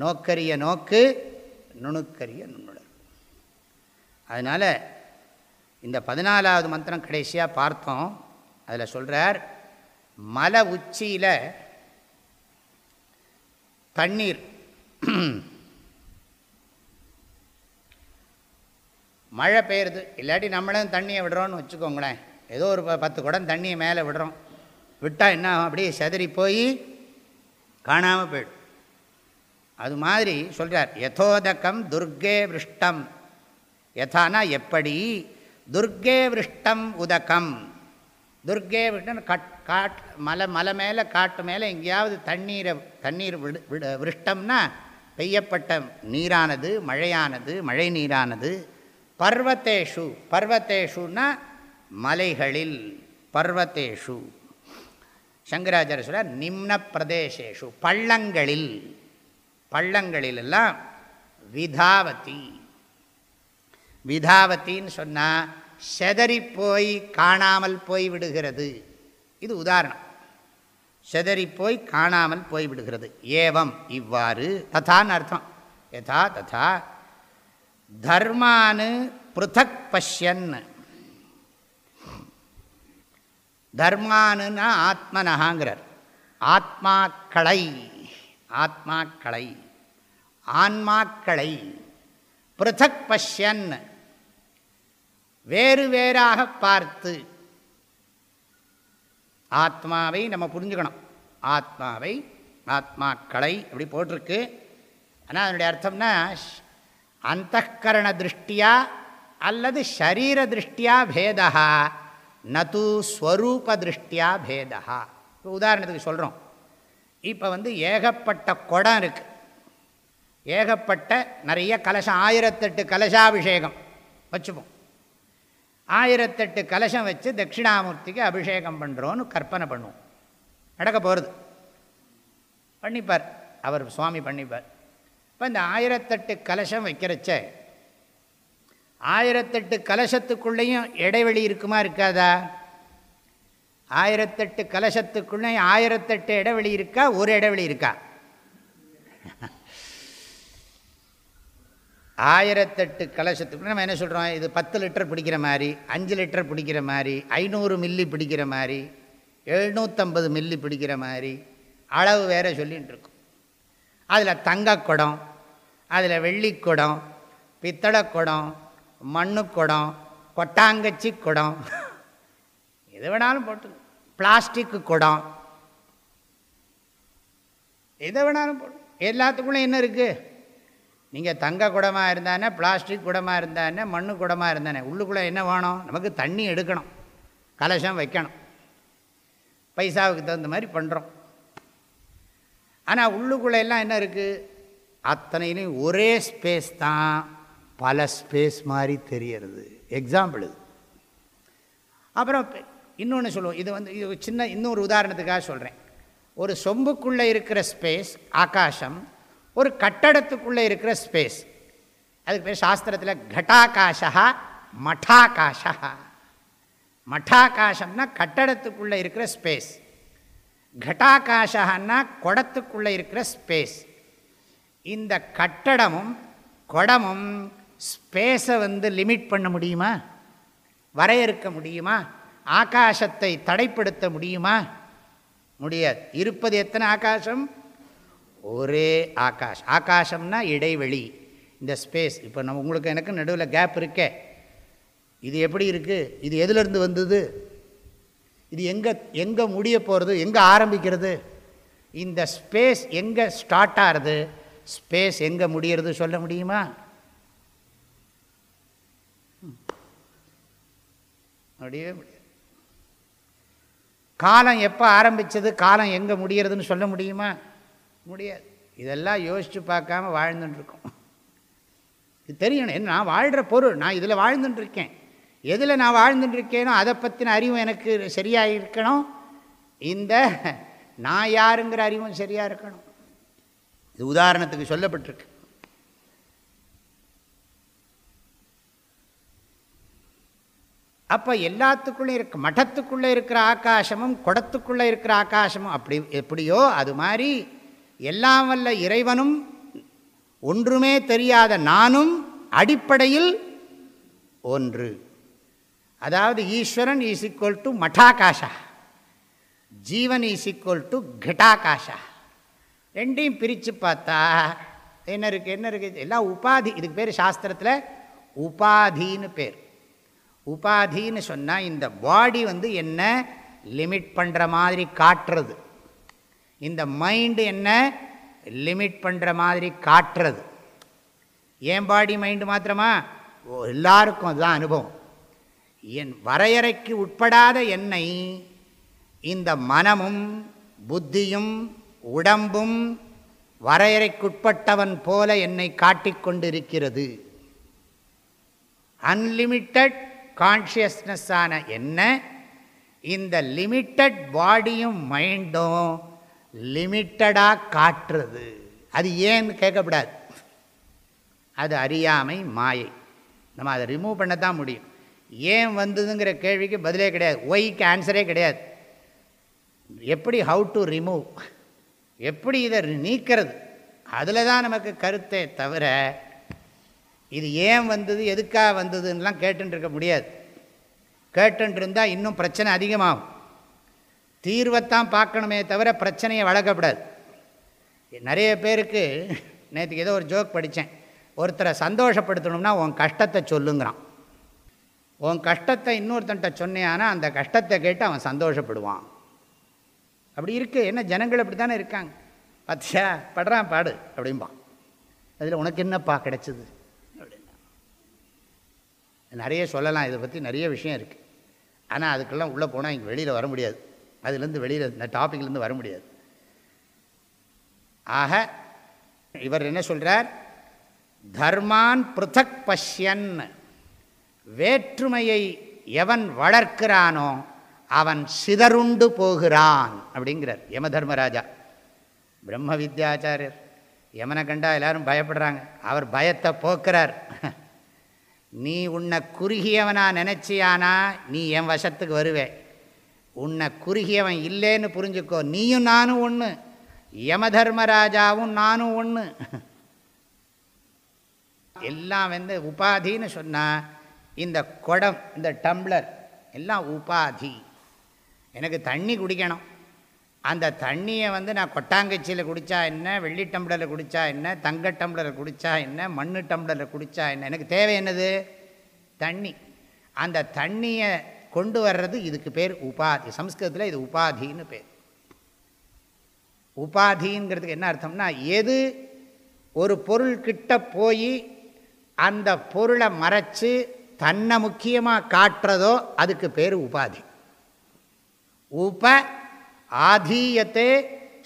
நோக்கரிய நோக்கு நுணுக்கரிய நுண்ணுடல் அதனால் இந்த பதினாலாவது மந்திரம் கடைசியாக பார்த்தோம். அதில் சொல்கிறார் மலை உச்சியில் தண்ணீர். மழை பெய்யுறது இல்லாட்டி நம்மளும் தண்ணியை விடுறோன்னு வச்சுக்கோங்களேன். ஏதோ ஒரு பத்து குடம் தண்ணியை மேலே விடுறோம். விட்டால் என்ன ஆகும்? அப்படியே செதறி போய் காணாமல் போயிடும். அது மாதிரி சொல்கிறார் யதோதக்கம் துர்கே விருஷ்டம். யதானா எப்படி? துர்கே விருஷ்டம் உதக்கம் துர்கே விருஷ்டம் கட் காட் மலை மலை மேலே காட்டு மேலே எங்கேயாவது தண்ணீரை தண்ணீர் விடு விட விருஷ்டம்னா பெய்யப்பட்ட நீரானது மழையானது மழை நீரானது. பர்வத்தேஷு பர்வத்தேஷுன்னா மலைகளில் பர்வத்தேஷு. சங்கராச்சாரிய சொல்ல நிம்ன பிரதேசேஷு பள்ளங்களில். பள்ளங்களிலெல்லாம் விதாவதி. விதாவத்தின்னு சொன்னால் செதறி போய் காணாமல் போய் விடுகிறது. இது உதாரணம். செதறி போய் காணாமல் போய்விடுகிறது. ஏவம் இவ்வாறு. ததான்னு அர்த்தம். யதா ததா. தர்மானு பிருத்தக் பஷ்யன் தர்மானுன்னா ஆத்மனகாங்கிறார் ஆத்மாக்களை. ஆத்மாக்களை. ஆன்மாக்களை. பிருத்தக் பஷ்யன் வேறு வேறாக பார்த்து ஆத்மாவை நம்ம புரிஞ்சுக்கணும். ஆத்மாவை ஆத்மாக்களை அப்படி போட்டிருக்கு. ஆனால் அதனுடைய அர்த்தம்னா அந்தகரண திருஷ்டியா அல்லது ஷரீர திருஷ்டியா பேதா நது ஸ்வரூப திருஷ்டியா பேதா இப்போ உதாரணத்துக்கு சொல்கிறோம் இப்போ வந்து ஏகப்பட்ட குடம் இருக்குது ஏகப்பட்ட நிறைய கலசம் ஆயிரத்தெட்டு கலசாபிஷேகம். வச்சுப்போம். ஆயிரத்தெட்டு கலசம் வச்சு தட்சிணாமூர்த்திக்கு அபிஷேகம் பண்ணுறோன்னு கற்பனை பண்ணுவோம். நடக்க போகிறது பண்ணிப்பார். அவர் சுவாமி பண்ணிப்பார். இப்போ இந்த ஆயிரத்தெட்டு கலசம் வைக்கிறச்ச ஆயிரத்தெட்டு கலசத்துக்குள்ளேயும் இடைவெளி இருக்குமா இருக்காதா? ஆயிரத்தெட்டு கலசத்துக்குள்ளேயும் ஆயிரத்தெட்டு இடைவெளி இருக்கா? ஒரு இடைவெளி இருக்கா? ஆயிரத்தெட்டு கலசத்துக்கு நம்ம என்ன சொல்கிறோம் இது பத்து லிட்டர் பிடிக்கிற மாதிரி அஞ்சு லிட்டர் பிடிக்கிற மாதிரி ஐநூறு மில்லி பிடிக்கிற மாதிரி எழுநூற்றம்பது மில்லி பிடிக்கிற மாதிரி அளவு வேறு சொல்லிகிட்டு இருக்கும். அதில் தங்கக்குடம் அதில் வெள்ளிக்குடம் பித்தளை குடம் மண்ணு குடம் கொட்டாங்கச்சி குடம் எது வேணாலும் போட்டு பிளாஸ்டிக்கு குடம் எதை வேணாலும் போட்டு எல்லாத்துக்குள்ளே என்ன இருக்குது நீங்கள் தங்க குடமாக இருந்தானே பிளாஸ்டிக் குடமாக இருந்தானே மண்ணு குடமாக இருந்தானே உள்ளுக்குள்ளே என்ன வேணும்? நமக்கு தண்ணி எடுக்கணும். கலசம் வைக்கணும். பைசாவுக்கு தகுந்த மாதிரி பண்ணுறோம் ஆனால் உள்ளுக்குள்ளே எல்லாம் என்ன இருக்குது அத்தனையிலையும் ஒரே ஸ்பேஸ் தான். பல ஸ்பேஸ் மாதிரி தெரியறது. எக்ஸாம்பிள் இது. அப்புறம் இன்னொன்று சொல்லுவோம். இது வந்து இது சின்ன இன்னொரு உதாரணத்துக்காக சொல்கிறேன் ஒரு சொம்புக்குள்ளே இருக்கிற ஸ்பேஸ் ஆகாசம் ஒரு கட்டடத்துக்குள்ளே இருக்கிற ஸ்பேஸ் அதுக்கு பேர் சாஸ்திரத்தில் கட்டாகாஷா மட்டாகாஷா மட்டாகாசம்னா கட்டடத்துக்குள்ளே இருக்கிற ஸ்பேஸ் கட்டாகாஷான்னா குடத்துக்குள்ளே இருக்கிற ஸ்பேஸ் இந்த கட்டடமும் குடமும் ஸ்பேஸை வந்து லிமிட் பண்ண முடியுமா? வரையறுக்க முடியுமா? ஆகாசத்தை தடைப்படுத்த முடியுமா? முடியாது. இருப்பது எத்தனை ஆகாசம்? ஒரே ஆகாஷ். ஆகாசம்னா இடைவெளி. இந்த ஸ்பேஸ் இப்போ நம்ம உங்களுக்கு எனக்கு நடுவில் கேப் இருக்கே. இது எப்படி இருக்குது இது எதுலேருந்து வந்தது? இது எங்கே எங்கே முடிய போகிறது எங்கே ஆரம்பிக்கிறது? இந்த ஸ்பேஸ் எங்கே ஸ்டார்ட் ஆகிறது ஸ்பேஸ் எங்கே முடிகிறது சொல்ல முடியுமா? முடியவே முடியாது. காலம் எப்போ ஆரம்பித்தது காலம் எங்கே முடிகிறதுன்னு சொல்ல முடியுமா? முடியாது. இதெல்லாம் யோசித்து பார்க்காம வாழ்ந்துட்டுருக்கோம். இது தெரியணும். நான் வாழ்கிற பொருள் நான் இதில் வாழ்ந்துட்டுருக்கேன். எதில் நான் வாழ்ந்துட்டுருக்கேனோ அதை பற்றின அறிவும் எனக்கு சரியாக இருக்கணும். இந்த நான் யாருங்கிற அறிவும் சரியாக இருக்கணும். இது உதாரணத்துக்கு சொல்லப்பட்டிருக்கு. அப்போ எல்லாத்துக்குள்ளே இருக்க மட்டத்துக்குள்ளே இருக்கிற ஆகாசமும் குடத்துக்குள்ளே இருக்கிற ஆகாசமும் அப்படி எப்படியோ அது மாதிரி எல்லாம் வல்ல இறைவனும் ஒன்றுமே தெரியாத நானும் அடிப்படையில் ஒன்று. அதாவது ஈஸ்வரன் ஈஸ் ஈக்குவல் டு மட்டாகாஷா. ஜீவன் ஈஸ் ஈக்குவல் டு கட்டாகாஷா. ரெண்டையும் பிரித்து பார்த்தா என்ன இருக்குது என்ன இருக்குது எல்லாம் உபாதி இதுக்கு பேர் சாஸ்திரத்தில் உபாதின்னு பேர். உபாதின்னு சொன்னால் இந்த பாடி வந்து என்ன லிமிட் பண்ணுற மாதிரி காட்டுறது. இந்த மைண்டு என்ன? லிமிட் பண்ணுற மாதிரி காட்டுறது. ஏன் பாடி மைண்டு மாத்திரமா? எல்லாருக்கும் அதுதான் அனுபவம். என் வரையறைக்கு உட்படாத என்னை இந்த மனமும் புத்தியும் உடம்பும் வரையறைக்குட்பட்டவன் போல என்னை காட்டிக்கொண்டிருக்கிறது அன்லிமிட்டட் கான்ஷியஸ்னஸ்ஸான என்ன? இந்த லிமிட்டட் பாடியும் மைண்டும் லிமிட்டடாக காட்டுறது. அது ஏன்னு கேட்கக்கூடாது அது அறியாமை மாயை. நம்ம அதை ரிமூவ் பண்ண தான் முடியும். ஏன் வந்ததுங்கிற கேள்விக்கு பதிலே கிடையாது. ஒய்க்கு ஆன்சரே கிடையாது. எப்படி ஹவு டு ரிமூவ் எப்படி இதை நீக்கிறது? அதில் தான் நமக்கு கருத்தே தவிர இது ஏன் வந்தது எதுக்காக வந்ததுன்னெலாம் கேட்டுருக்க முடியாது. கேட்டுருந்தால் இன்னும் பிரச்சனை அதிகமாகும். தீர்வைத்தான் பார்க்கணுமே தவிர பிரச்சனையை வளர்க்கப்படாது. நிறைய பேருக்கு நேற்றுக்கு ஏதோ ஒரு ஜோக் படித்தேன். ஒருத்தரை சந்தோஷப்படுத்தணும்னா உன் கஷ்டத்தை சொல்லுங்கிறான். உன் கஷ்டத்தை இன்னொருத்தன்ட்ட சொன்னேன்னா அந்த கஷ்டத்தை கேட்டு அவன் சந்தோஷப்படுவான். அப்படி இருக்குது என்ன ஜனங்கள் அப்படி தானே இருக்காங்க? பார்த்தியா? படுறான் பாடு அப்படிம்பான். அதில் உனக்கு என்னப்பா கிடச்சிது? அப்படின்னா. நிறைய சொல்லலாம். இதை பற்றி நிறைய விஷயம் இருக்குது ஆனால் அதுக்கெல்லாம் உள்ளே போனால் இங்கே வெளியில் வர முடியாது. அதுலேருந்து வெளியில் இந்த டாப்பிக்லேருந்து வர முடியாது. ஆக இவர் என்ன சொல்கிறார் தர்மான் பிருத்தக் பஷ்யன். வேற்றுமையை எவன் வளர்க்கிறானோ அவன் சிதறுண்டு போகிறான் அப்படிங்கிறார் யம தர்மராஜா பிரம்ம வித்யாச்சாரியர் யமனை கண்டா எல்லாரும் பயப்படுறாங்க. அவர் பயத்தை போக்குறார். நீ உன்னை குறுகியவனா நினச்சியானா நீ என் வசத்துக்கு வருவேன் உன்னை குறுகியவன் இல்லைன்னு புரிஞ்சுக்கோ. நீயும் நானும் ஒன்று யம தர்மராஜாவும் நானும் ஒன்று எல்லாம் வந்து உபாதின்னு சொன்னால் இந்த குடம் இந்த டம்ளர் எல்லாம் உபாதி. எனக்கு தண்ணி குடிக்கணும். அந்த தண்ணியை வந்து நான் கொட்டாங்கச்சியில் குடித்தா என்ன வெள்ளி டம்ளரில் குடித்தா என்ன தங்க டம்ளரில் குடித்தா என்ன மண் டம்ளரில் குடித்தா என்ன? எனக்கு தேவை என்னது? தண்ணி. அந்த தண்ணியை கொண்டு வர்றது இதுக்கு பேர் உபாதி. சம்ஸ்கிருதத்தில் இது உபாதின்னு பேர். உபாதிங்கிறதுக்கு என்ன அர்த்தம்னா எது ஒரு பொருள்கிட்ட போய் அந்த பொருளை மறைச்சு தன்னை முக்கியமாக காட்டுறதோ அதுக்கு பேர் உபாதி. உப ஆதீயத்தே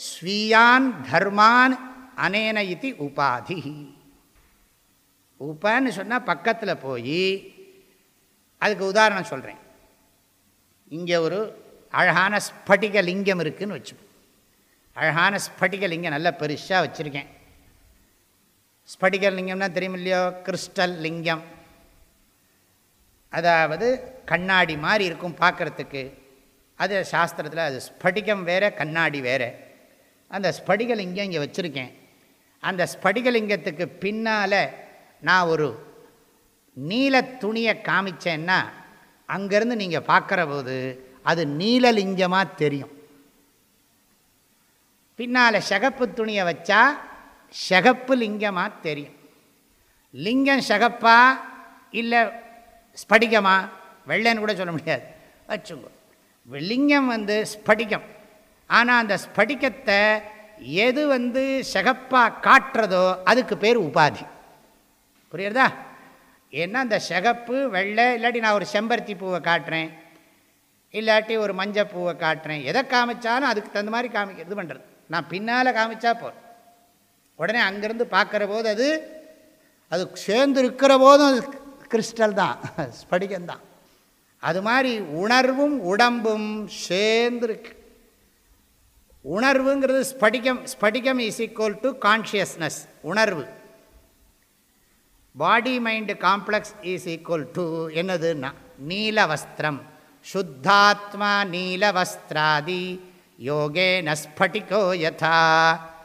ஸ்வீயான் தர்மான் அனேன இது உபாதி. உபன்னு சொன்னால் பக்கத்தில் போய் அதுக்கு உதாரணம் சொல்கிறேன் இங்கே ஒரு அழகான ஸ்பட்டிக லிங்கம் இருக்குதுன்னு வச்சுப்போம் அழகான ஸ்பட்டிக லிங்கம் நல்ல பெருசாக வச்சுருக்கேன். ஸ்பட்டிக லிங்கம்னா தெரியும் இல்லையோ கிறிஸ்டல் லிங்கம். அதாவது கண்ணாடி மாதிரி இருக்கும் பார்க்குறதுக்கு. அது சாஸ்திரத்தில் அது ஸ்படிகம் வேறு கண்ணாடி வேறு. அந்த ஸ்படிகலிங்கம் இங்கே வச்சுருக்கேன். அந்த ஸ்படிகலிங்கத்துக்கு பின்னால் நான் ஒரு நீல துணியை காமிச்சேன்னா அங்கேருந்து நீங்கள் பார்க்குற போது அது நீலலிங்கமாக தெரியும். பின்னால் சகப்பு துணியை வச்சா சகப்பு லிங்கமாக தெரியும். லிங்கம் சகப்பா இல்லை ஸ்படிகமா? வெள்ளைன்னு கூட சொல்ல முடியாது. வச்சுங்க. லிங்கம் வந்து ஸ்படிகம். ஆனால் அந்த ஸ்படிகத்தை எது வந்து சகப்பாக காட்டுறதோ அதுக்கு பேர் உபாதி. புரியுறதா? ஏன்னா அந்த சிகப்பு வெள்ளை இல்லாட்டி நான் ஒரு செம்பருத்தி பூவை காட்டுறேன் இல்லாட்டி ஒரு மஞ்சள் பூவை காட்டுறேன் எதை காமிச்சாலும் அதுக்கு தகுந்த மாதிரி காமிக்க இது பண்ணுறது நான் பின்னால் காமிச்சா போகிறேன் உடனே அங்கேருந்து பார்க்குற போது அது அது சேர்ந்து இருக்கிற போதும் அது கிறிஸ்டல் தான் ஸ்படிகந்தான் அது மாதிரி உணர்வும் உடம்பும் சேர்ந்துருக்கு உணர்வுங்கிறது ஸ்படிகம் ஸ்படிகம் இஸ் ஈக்குவல் டு கான்ஷியஸ்னஸ் உணர்வு. Body mind complex is equal to என்னதுன்னா நீலவஸ்திரம் சுத்தாத்மா நீலவஸ்திராதி யோகே நஸ்பட்டிகோ யதா.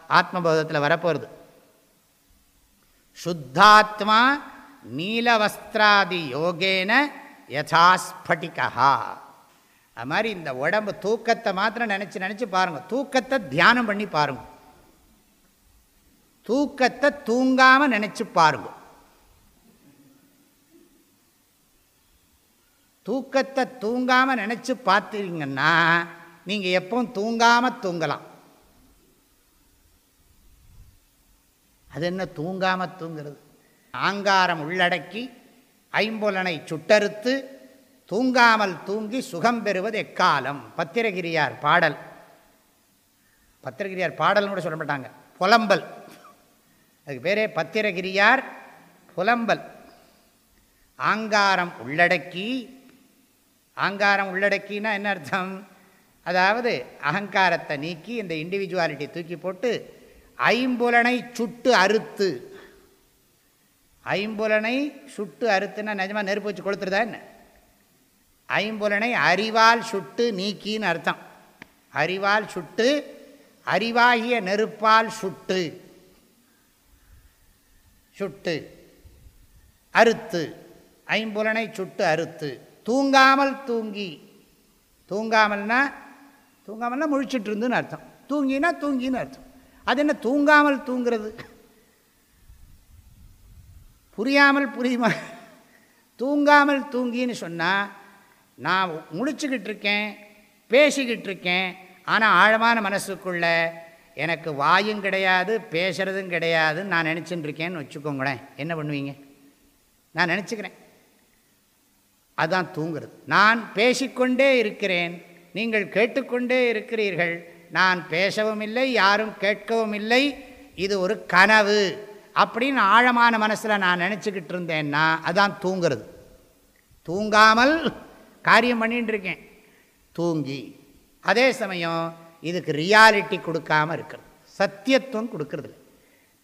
ஆத்மபோதத்தில் வரப்போகிறது சுத்தாத்மா நீலவஸ்திராதி யோகேன யதாஸ்பட்டிகா அது மாதிரி இந்த உடம்பு தூக்கத்தை மாத்திரம் நினச்சி நினச்சி பாருங்கள் தூக்கத்தை தியானம் பண்ணி பாருங்கள் தூக்கத்தை தூங்காமல் நினச்சி பாருங்க. தூக்கத்தை தூங்காமல் நினச்சி பார்த்தீங்கன்னா நீங்கள் எப்பவும் தூங்காமல் தூங்கலாம். அது என்ன தூங்காமல் தூங்கிறது? ஆங்காரம் உள்ளடக்கி ஐம்புலனை சுட்டறுத்து தூங்காமல் தூங்கி சுகம் பெறுவது எக்காலம்? பத்திரகிரியார் பாடல். பத்திரகிரியார் பாடல்னு கூட சொல்ல மாட்டாங்க. புலம்பல். அதுக்கு பேரே பத்திரகிரியார் புலம்பல். ஆங்காரம் உள்ளடக்கி அகங்காரம் உள்ளடக்கினா என்ன அர்த்தம்? அதாவது அகங்காரத்தை நீக்கி இந்த இண்டிவிஜுவாலிட்டி தூக்கி போட்டு ஐம்புலனை சுட்டு அறுத்து. ஐம்புலனை சுட்டு அறுத்துன்னா நிஜமாக நெருப்பு வச்சு கொளுத்துருதா என்ன? ஐம்புலனை அறிவால் சுட்டு நீக்கின்னு அர்த்தம். அறிவால் சுட்டு அறிவாகிய நெருப்பால் சுட்டு. சுட்டு அறுத்து. ஐம்புலனை சுட்டு அறுத்து. தூங்காமல் தூங்கி. தூங்காமல்னா தூங்காமல்னா முழிச்சிட்டு இருந்துன்னு அர்த்தம். தூங்கினா தூங்கின்னு அர்த்தம். அது என்ன தூங்காமல் தூங்கிறது? புரியாமல் புரியுமா? தூங்காமல் தூங்கின்னு சொன்னால் நான் முழிச்சுக்கிட்டு இருக்கேன் பேசிக்கிட்டு இருக்கேன் ஆனால் ஆழமான மனசுக்குள்ள எனக்கு வாயும் கிடையாது பேசுகிறதும் கிடையாதுன்னு நான் நினச்சிட்டு இருக்கேன்னு வச்சுக்கோங்களேன். என்ன பண்ணுவீங்க? நான் நினச்சிக்கிறேன். அதுதான் தூங்குறது. நான் பேசிக்கொண்டே இருக்கிறேன். நீங்கள் கேட்டுக்கொண்டே இருக்கிறீர்கள். நான் பேசவும் இல்லை யாரும் கேட்கவும் இல்லை இது ஒரு கனவு. அப்படின்னு ஆழமான மனசில் நான் நினச்சிக்கிட்டு இருந்தேன்னா அதான் தூங்குறது. தூங்காமல் காரியம் பண்ணிகிட்டு இருக்கேன். தூங்கி. அதே சமயம் இதுக்கு ரியாலிட்டி கொடுக்காமல் இருக்கிறது. சத்தியத்துவம் கொடுக்கறதில்ல.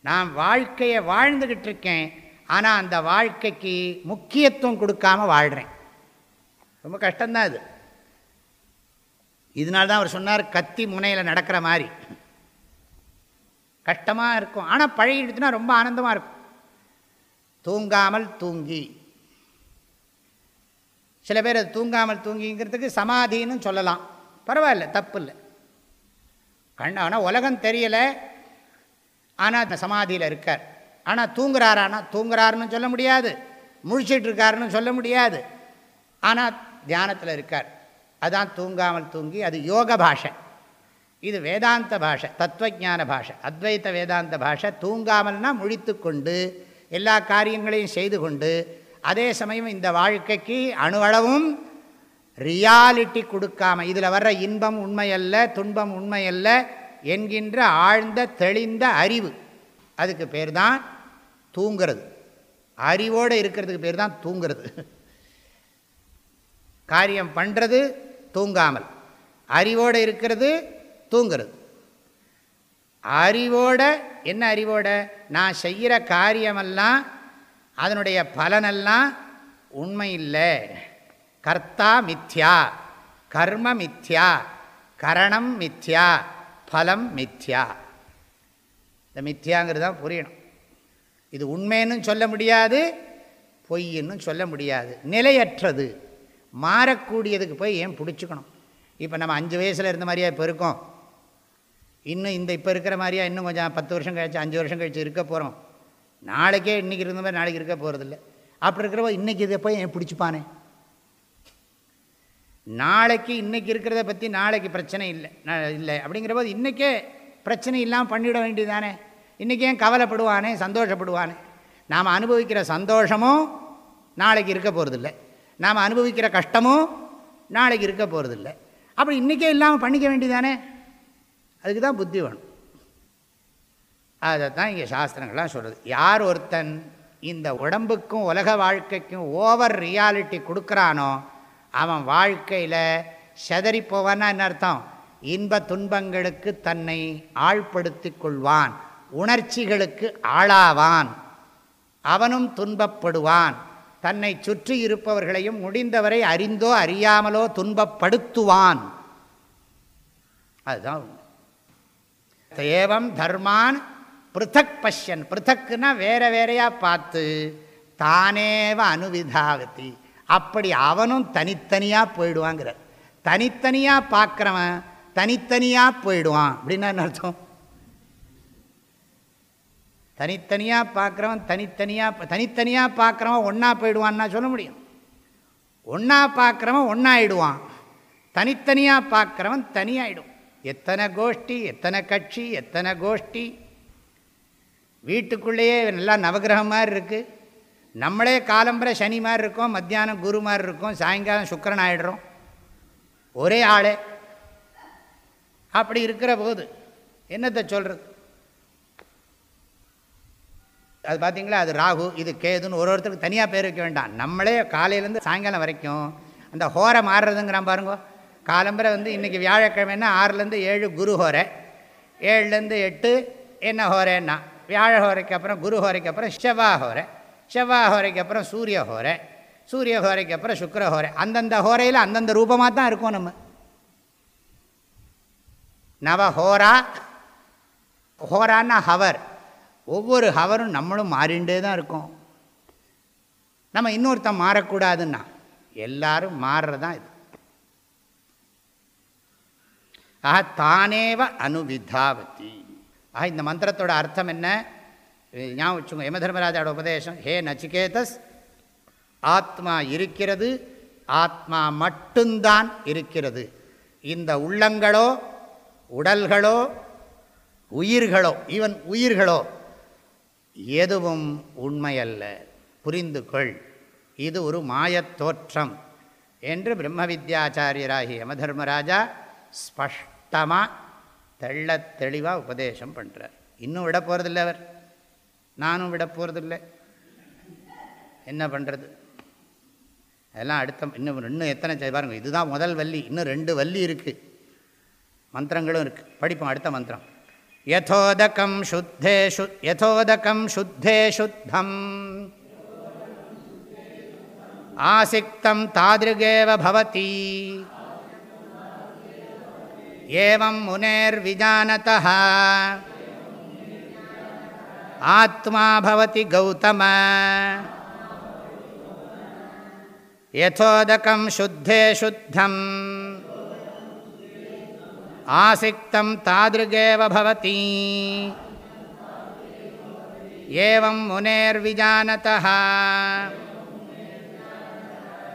நான் வாழ்க்கையை வாழ்ந்துக்கிட்டு இருக்கேன். ஆனால் அந்த வாழ்க்கைக்கு முக்கியத்துவம் கொடுக்காம வாழ்கிறேன் ரொம்ப கஷ்டந்தான் இது இதனால தான் அவர் சொன்னார் கத்தி முனையில் நடக்கிற மாதிரி கஷ்டமாக இருக்கும். ஆனால் பழகிடுச்சுன்னா ரொம்ப ஆனந்தமாக இருக்கும். தூங்காமல் தூங்கி. சில பேர் அது தூங்காமல் தூங்கிங்கிறதுக்கு சமாதின்னு சொல்லலாம். பரவாயில்ல தப்பு இல்லை கண் ஆனால் உலகம் தெரியலை. ஆனால் அந்த சமாதியில் இருக்கார். ஆனால் தூங்குறாரானா தூங்குறாருன்னு சொல்ல முடியாது. முழிச்சிட்டு இருக்காருன்னு சொல்ல முடியாது. ஆனால் தியானத்தில் இருக்கார். அதான் தூங்காமல் தூங்கி அது யோக பாஷை. இது வேதாந்த பாஷை தத்துவஜான பாஷை. அத்வைத்த வேதாந்த பாஷை தூங்காமல்னா முழித்து கொண்டு எல்லா காரியங்களையும் செய்து கொண்டு அதே சமயம் இந்த வாழ்க்கைக்கு அணுவளவும் ரியாலிட்டி கொடுக்காம இதில் வர்ற இன்பம் உண்மையல்ல துன்பம் உண்மையல்ல என்கின்ற ஆழ்ந்த தெளிந்த அறிவு. அதுக்கு பேர் தான் தூங்கிறது. அறிவோடு இருக்கிறதுக்கு பேர் தான் தூங்கிறது. காரியம் பண்ணுறது தூங்காமல். அறிவோடு இருக்கிறது தூங்கிறது. அறிவோட என்ன அறிவோட? நான் செய்கிற காரியமெல்லாம் அதனுடைய பலனெல்லாம் உண்மை இல்லை. கர்த்தா மித்யா கர்ம மித்யா கரணம் மித்யா பலம் மித்யா. இந்த மித்யாங்கிறது தான் புரியணும். இது உண்மைன்னு சொல்ல முடியாது பொய்ன்னு சொல்ல முடியாது. நிலையற்றது. மாறக்கூடியதுக்கு போய் ஏன் பிடிச்சிக்கணும்? இப்போ நம்ம அஞ்சு வயசில் இருந்த மாதிரியா இப்போ இருக்கோம். இன்னும் இந்த இப்போ இருக்கிற மாதிரியா இன்னும் கொஞ்சம் பத்து வருஷம் கழிச்சு அஞ்சு வருஷம் கழிச்சு இருக்க போகிறோம் நாளைக்கே இன்றைக்கி இருந்த மாதிரி நாளைக்கு இருக்க போகிறதில்ல அப்படி இருக்கிறப்போ இன்றைக்கி இதை போய் ஏன் பிடிச்சிப்பானே? நாளைக்கு இன்றைக்கி இருக்கிறத பற்றி நாளைக்கு பிரச்சனை இல்லை இல்லை. அப்படிங்கிற போது இன்றைக்கே பிரச்சனை இல்லாமல் பண்ணிவிட வேண்டியதானே இன்றைக்கி ஏன் கவலைப்படுவானே சந்தோஷப்படுவானே? நாம் அனுபவிக்கிற சந்தோஷமும் நாளைக்கு இருக்க போகிறதில்ல நாம் அனுபவிக்கிற கஷ்டமும் நாளைக்கு இருக்க போகிறதில்ல அப்படி இன்றைக்கே இல்லாமல் பண்ணிக்க வேண்டியதானே? அதுக்கு தான் புத்தி வேணும். அதை தான் இங்கே சாஸ்திரங்கள்லாம் சொல்கிறது யார் ஒருத்தன் இந்த உடம்புக்கும் உலக வாழ்க்கைக்கும் ஓவர் ரியாலிட்டி கொடுக்குறானோ அவன் வாழ்க்கையில் செதறி போவான்னா என்ன அர்த்தம்? இன்ப துன்பங்களுக்கு தன்னை ஆழ்படுத்தி கொள்வான். உணர்ச்சிகளுக்கு ஆளாவான். அவனும் துன்பப்படுவான். தன்னை சுற்றி இருப்பவர்களையும் முடிந்தவரை அறிந்தோ அறியாமலோ துன்பப்படுத்துவான். அதுதான் தேவம் தர்மான் பிருத்தக் பஷ்யன். பிருத்தக்குன்னா வேற வேறையாக பார்த்து தானேவ அனுவிதாகத்தி அப்படி அவனும் தனித்தனியாக போயிடுவாங்கிறார் தனித்தனியாக பார்க்குறவன் தனித்தனியாக போயிடுவான். அப்படின்னா என்ன அர்த்தம்? தனித்தனியாக பார்க்குறவன் தனித்தனியாக தனித்தனியாக பார்க்குறவன் ஒன்றா போயிடுவான்னா சொல்ல முடியும். ஒன்றா பார்க்குறவன் ஒன்றாயிடுவான் தனித்தனியாக பார்க்குறவன் தனியாகிடும் எத்தனை கோஷ்டி எத்தனை கட்சி எத்தனை கோஷ்டி. வீட்டுக்குள்ளேயே நல்லா நவகிரகம் மாதிரி இருக்குது நம்மளே காலம்பரை சனி மாதிரி இருக்கோம் மத்தியானம் குரு மாதிரி இருக்கோம் சாயங்காலம் சுக்கரன் ஆகிடுறோம் ஒரே ஆளே. அப்படி இருக்கிற போது என்னத்தை சொல்கிறது அது பார்த்திங்களா அது ராகு இது கேதுன்னு ஒரு ஒருத்தருக்கு தனியாக பேர் வைக்க வேண்டாம். நம்மளே காலையிலேருந்து சாயங்காலம் வரைக்கும் அந்த ஹோரை மாறுறதுங்கிறான் பாருங்க. காலம்பரை வந்து இன்றைக்கி வியாழக்கிழமைன்னா ஆறுலேருந்து ஏழு குரு ஹோரை ஏழுலேருந்து எட்டு என்ன ஹோரேன்னா வியாழ ஹோரைக்கு அப்புறம் குரு ஹோரைக்கு அப்புறம் செவ்வா ஹோரை செவ்வா ஹோரைக்கு அப்புறம் சூரிய ஹோரை சூரிய ஹோரைக்கு அப்புறம் சுக்கர ஹோரை. அந்தந்த ஹோரையில் அந்தந்த ரூபமாக தான் இருக்கும் நம்ம. நவ ஹோரா ஹோரான்னா ஹவர். ஒவ்வொரு ஹவரும் நம்மளும் மாறிண்டே தான் இருக்கும். நம்ம இன்னொருத்தன் மாறக்கூடாதுன்னா எல்லாரும் மாறுறதான் இது. ஆக தானேவ அணுவிதாவதி ஆக இந்த மந்திரத்தோட அர்த்தம் என்ன? ஞாபகம் வச்சுங்க யம தர்மராஜாவோட உபதேசம் ஹே நச்சிகேதஸ் ஆத்மா இருக்கிறது ஆத்மா மட்டும்தான் இருக்கிறது. இந்த உள்ளங்களோ உடல்களோ உயிர்களோ ஈவன் உயிர்களோ எதுவும் உண்மையல்ல. புரிந்து கொள் இது ஒரு மாயத் தோற்றம். என்று பிரம்ம வித்யாச்சாரியராகி யமதர்மராஜா ஸ்பஷ்டமாக தெள்ள தெளிவாக உபதேசம் பண்ணுறார் இன்னும் விட போகிறதில்ல அவர். நானும் விட போகிறதில்லை என்ன பண்ணுறது அதெல்லாம் அடுத்த இன்னும் இன்னும் எத்தனை பாருங்கள் இதுதான் முதல் வள்ளி. இன்னும் ரெண்டு வள்ளி இருக்குது மந்திரங்களும் இருக்குது படிப்போம் அடுத்த மந்திரம். யதோதகம் சுத்தே சு யதோதகம் சுத்தே சுத்தம் ஆசிக்தம் தாதிருகேவ பவதி ஏவம் முனேர்விஜானதः ஆத்மா பவதி கௌதம யதோதகம் சுத்தே சுத்தம் ஆசிக்தம் தாதிருகேவ பவதி. ஏவம் முனேர்விஜானதः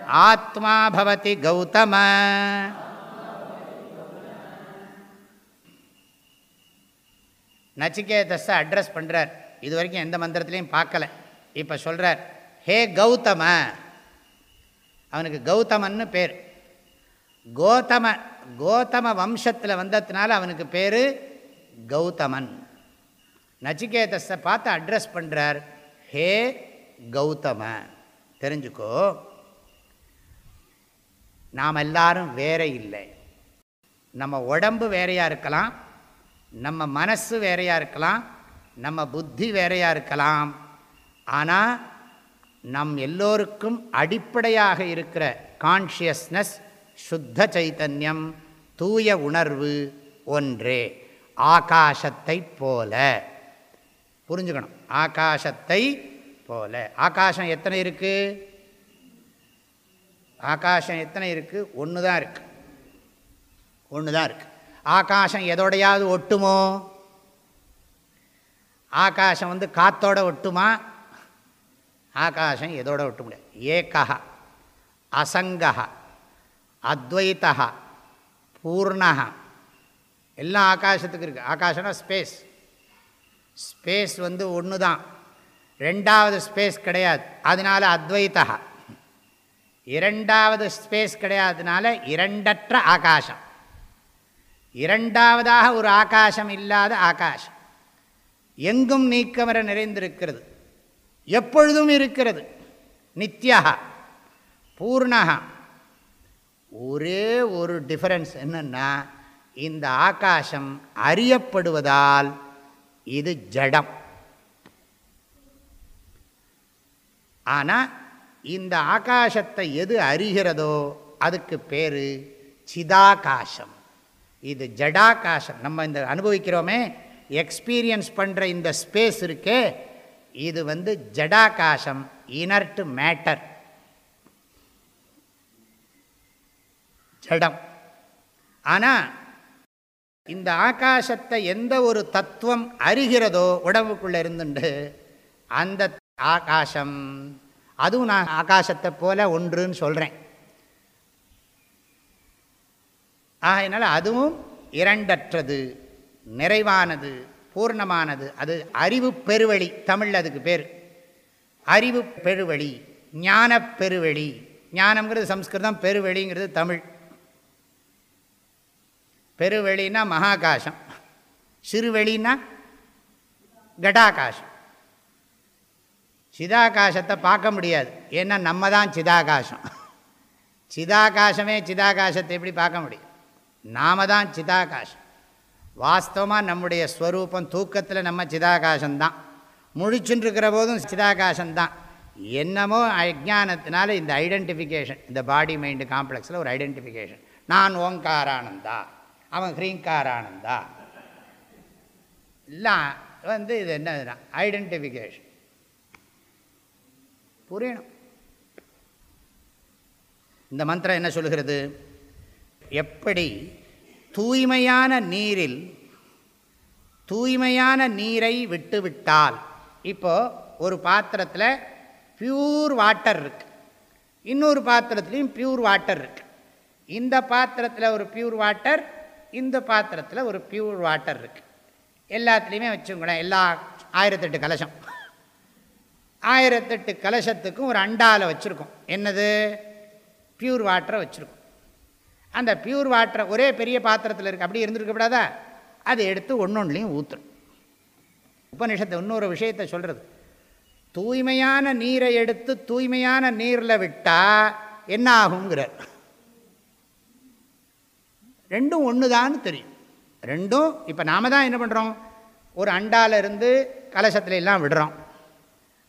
ஆத்மா பவதி கௌதம. நச்சிகேதஸை அட்ரஸ் பண்ணுறார் இது வரைக்கும் எந்த மந்திரத்துலேயும் பார்க்கல. இப்போ சொல்கிறார் ஹே கௌதம. அவனுக்கு கௌதமன்னு பேர். கோதம கோதம வம்சத்தில் வந்ததுனால அவனுக்கு பேர் கௌதமன். நச்சிகேதஸை பார்த்து அட்ரஸ் பண்ணுறார் ஹே கௌதம தெரிஞ்சுக்கோ நாம் எல்லாரும் வேற இல்லை. நம்ம உடம்பு வேறையாக இருக்கலாம் நம்ம மனசு வேறையாக இருக்கலாம் நம்ம புத்தி வேறையாக இருக்கலாம். ஆனால் நம் எல்லோருக்கும் அடிப்படையாக இருக்கிற கான்ஷியஸ்னஸ் சுத்த சைத்தன்யம் தூய உணர்வு ஒன்றே. ஆகாசத்தை போல. புரிஞ்சுக்கணும். ஆகாசத்தை போல. ஆகாசம் எத்தனை இருக்குது ஆகாசம் எத்தனை இருக்குது ஒன்று தான் இருக்குது ஒன்று தான் இருக்குது ஆகாசம் எதோடையாவது ஒட்டுமோ? ஆகாசம் வந்து காத்தோட ஒட்டுமா? ஆகாசம் எதோட ஒட்ட முடியாது ஏகா அசங்கா அத்வைத்தா பூர்ணா எல்லாம் ஆகாசத்துக்கு இருக்குது ஆகாசம்னா ஸ்பேஸ் ஸ்பேஸ் வந்து ஒன்று தான் ரெண்டாவது ஸ்பேஸ் கிடையாது. அதனால் அத்வைத்தா இரண்டாவது ஸ்பேஸ் கிடையாதுனால இரண்டற்ற ஆகாசம். இரண்டாவதாக ஒரு ஆகாசம் இல்லாத ஆகாசம். எங்கும் நீக்கமர நிறைந்திருக்கிறது. எப்பொழுதும் இருக்கிறது. நித்யா பூர்ணகா ஒரே ஒரு டிஃபரன்ஸ் என்னென்னா இந்த ஆகாசம் அறியப்படுவதால் இது ஜடம். ஆனால் இந்த ஆகாசத்தை எது அறிகிறதோ அதுக்கு பேர் சிதாகாசம். இது ஜடாகாசம். நம்ம இந்த அனுபவிக்கிறோமே எக்ஸ்பீரியன்ஸ் பண்ணுற இந்த ஸ்பேஸ் இருக்கே இது வந்து ஜடாகாசம் இனர்ட் மேட்டர் ஜடம் ஆனால் இந்த ஆகாசத்தை எந்த ஒரு தத்துவம் அறிகிறதோ உடம்புக்குள்ளே இருந்துண்டு அந்த ஆகாசம். அதுவும் நான் ஆகாசத்தை போல ஒன்றுன்னு சொல்கிறேன் ஆகையினால அதுவும் இரண்டற்றது நிறைவானது பூர்ணமானது. அது அறிவு பெருவழி தமிழில் அதுக்கு பேர். அறிவு பெருவழி ஞான பெருவழி. ஞானம்ங்கிறது சம்ஸ்கிருதம் பெருவெளிங்கிறது தமிழ். பெருவெளின்னா மகாகாசம் சிறுவெளின்னா கடாகாசம். சிதாகாசத்தை பார்க்க முடியாது. ஏன்னா நம்ம தான் சிதாகாசம். சிதாகாசமே சிதாகாசத்தை எப்படி பார்க்க முடியும்? நாம தான் சிதாகாசம். வாஸ்தவமாக நம்முடைய ஸ்வரூபம் தூக்கத்தில் நம்ம சிதாகாசம்தான். முழிச்சுன்ட்ருக்கிற போதும் சிதாகாசம்தான். என்னமோ அஜானத்தினால இந்த ஐடென்டிஃபிகேஷன் இந்த பாடி மைண்டு காம்ப்ளெக்ஸில் ஒரு ஐடென்டிஃபிகேஷன் நான் ஓங்காரானந்தா. அவன் ஹ்ரீங்காரானந்தா இல்லை வந்து இது என்ன ஐடென்டிஃபிகேஷன் புரியணும். இந்த மந்திரம் என்ன சொல்கிறது எப்படி தூய்மையான நீரில் தூய்மையான நீரை விட்டுவிட்டால் இப்போது ஒரு பாத்திரத்தில் பியூர் வாட்டர் இருக்குது இன்னொரு பாத்திரத்துலேயும் பியூர் வாட்டர் இருக்குது இந்த பாத்திரத்தில் ஒரு பியூர் வாட்டர் இந்த பாத்திரத்தில் ஒரு பியூர் வாட்டர் இருக்குது எல்லாத்துலேயுமே வச்சுங்களேன் எல்லா ஆயிரத்தெட்டு கலசம். ஆயிரத்தெட்டு கலசத்துக்கும் ஒரு அண்டாவில் வச்சுருக்கோம். என்னது? பியூர் வாட்டரை வச்சுருக்கோம். அந்த பியூர் வாட்டரை ஒரே பெரிய பாத்திரத்தில் இருக்குது அப்படி இருந்துருக்கப்படாதா? அதை எடுத்து ஒன்று ஒன்றுலையும் ஊற்றுரும் உபநிஷத்தை இன்னொரு விஷயத்தை சொல்கிறது தூய்மையான நீரை எடுத்து தூய்மையான நீரில் விட்டால் என்ன ஆகுங்கிறார் ரெண்டும் ஒன்று தான் தெரியும். ரெண்டும் இப்போ நாம் தான் என்ன பண்ணுறோம் ஒரு அண்டாவில் இருந்து கலசத்துல எல்லாம் விடுறோம்.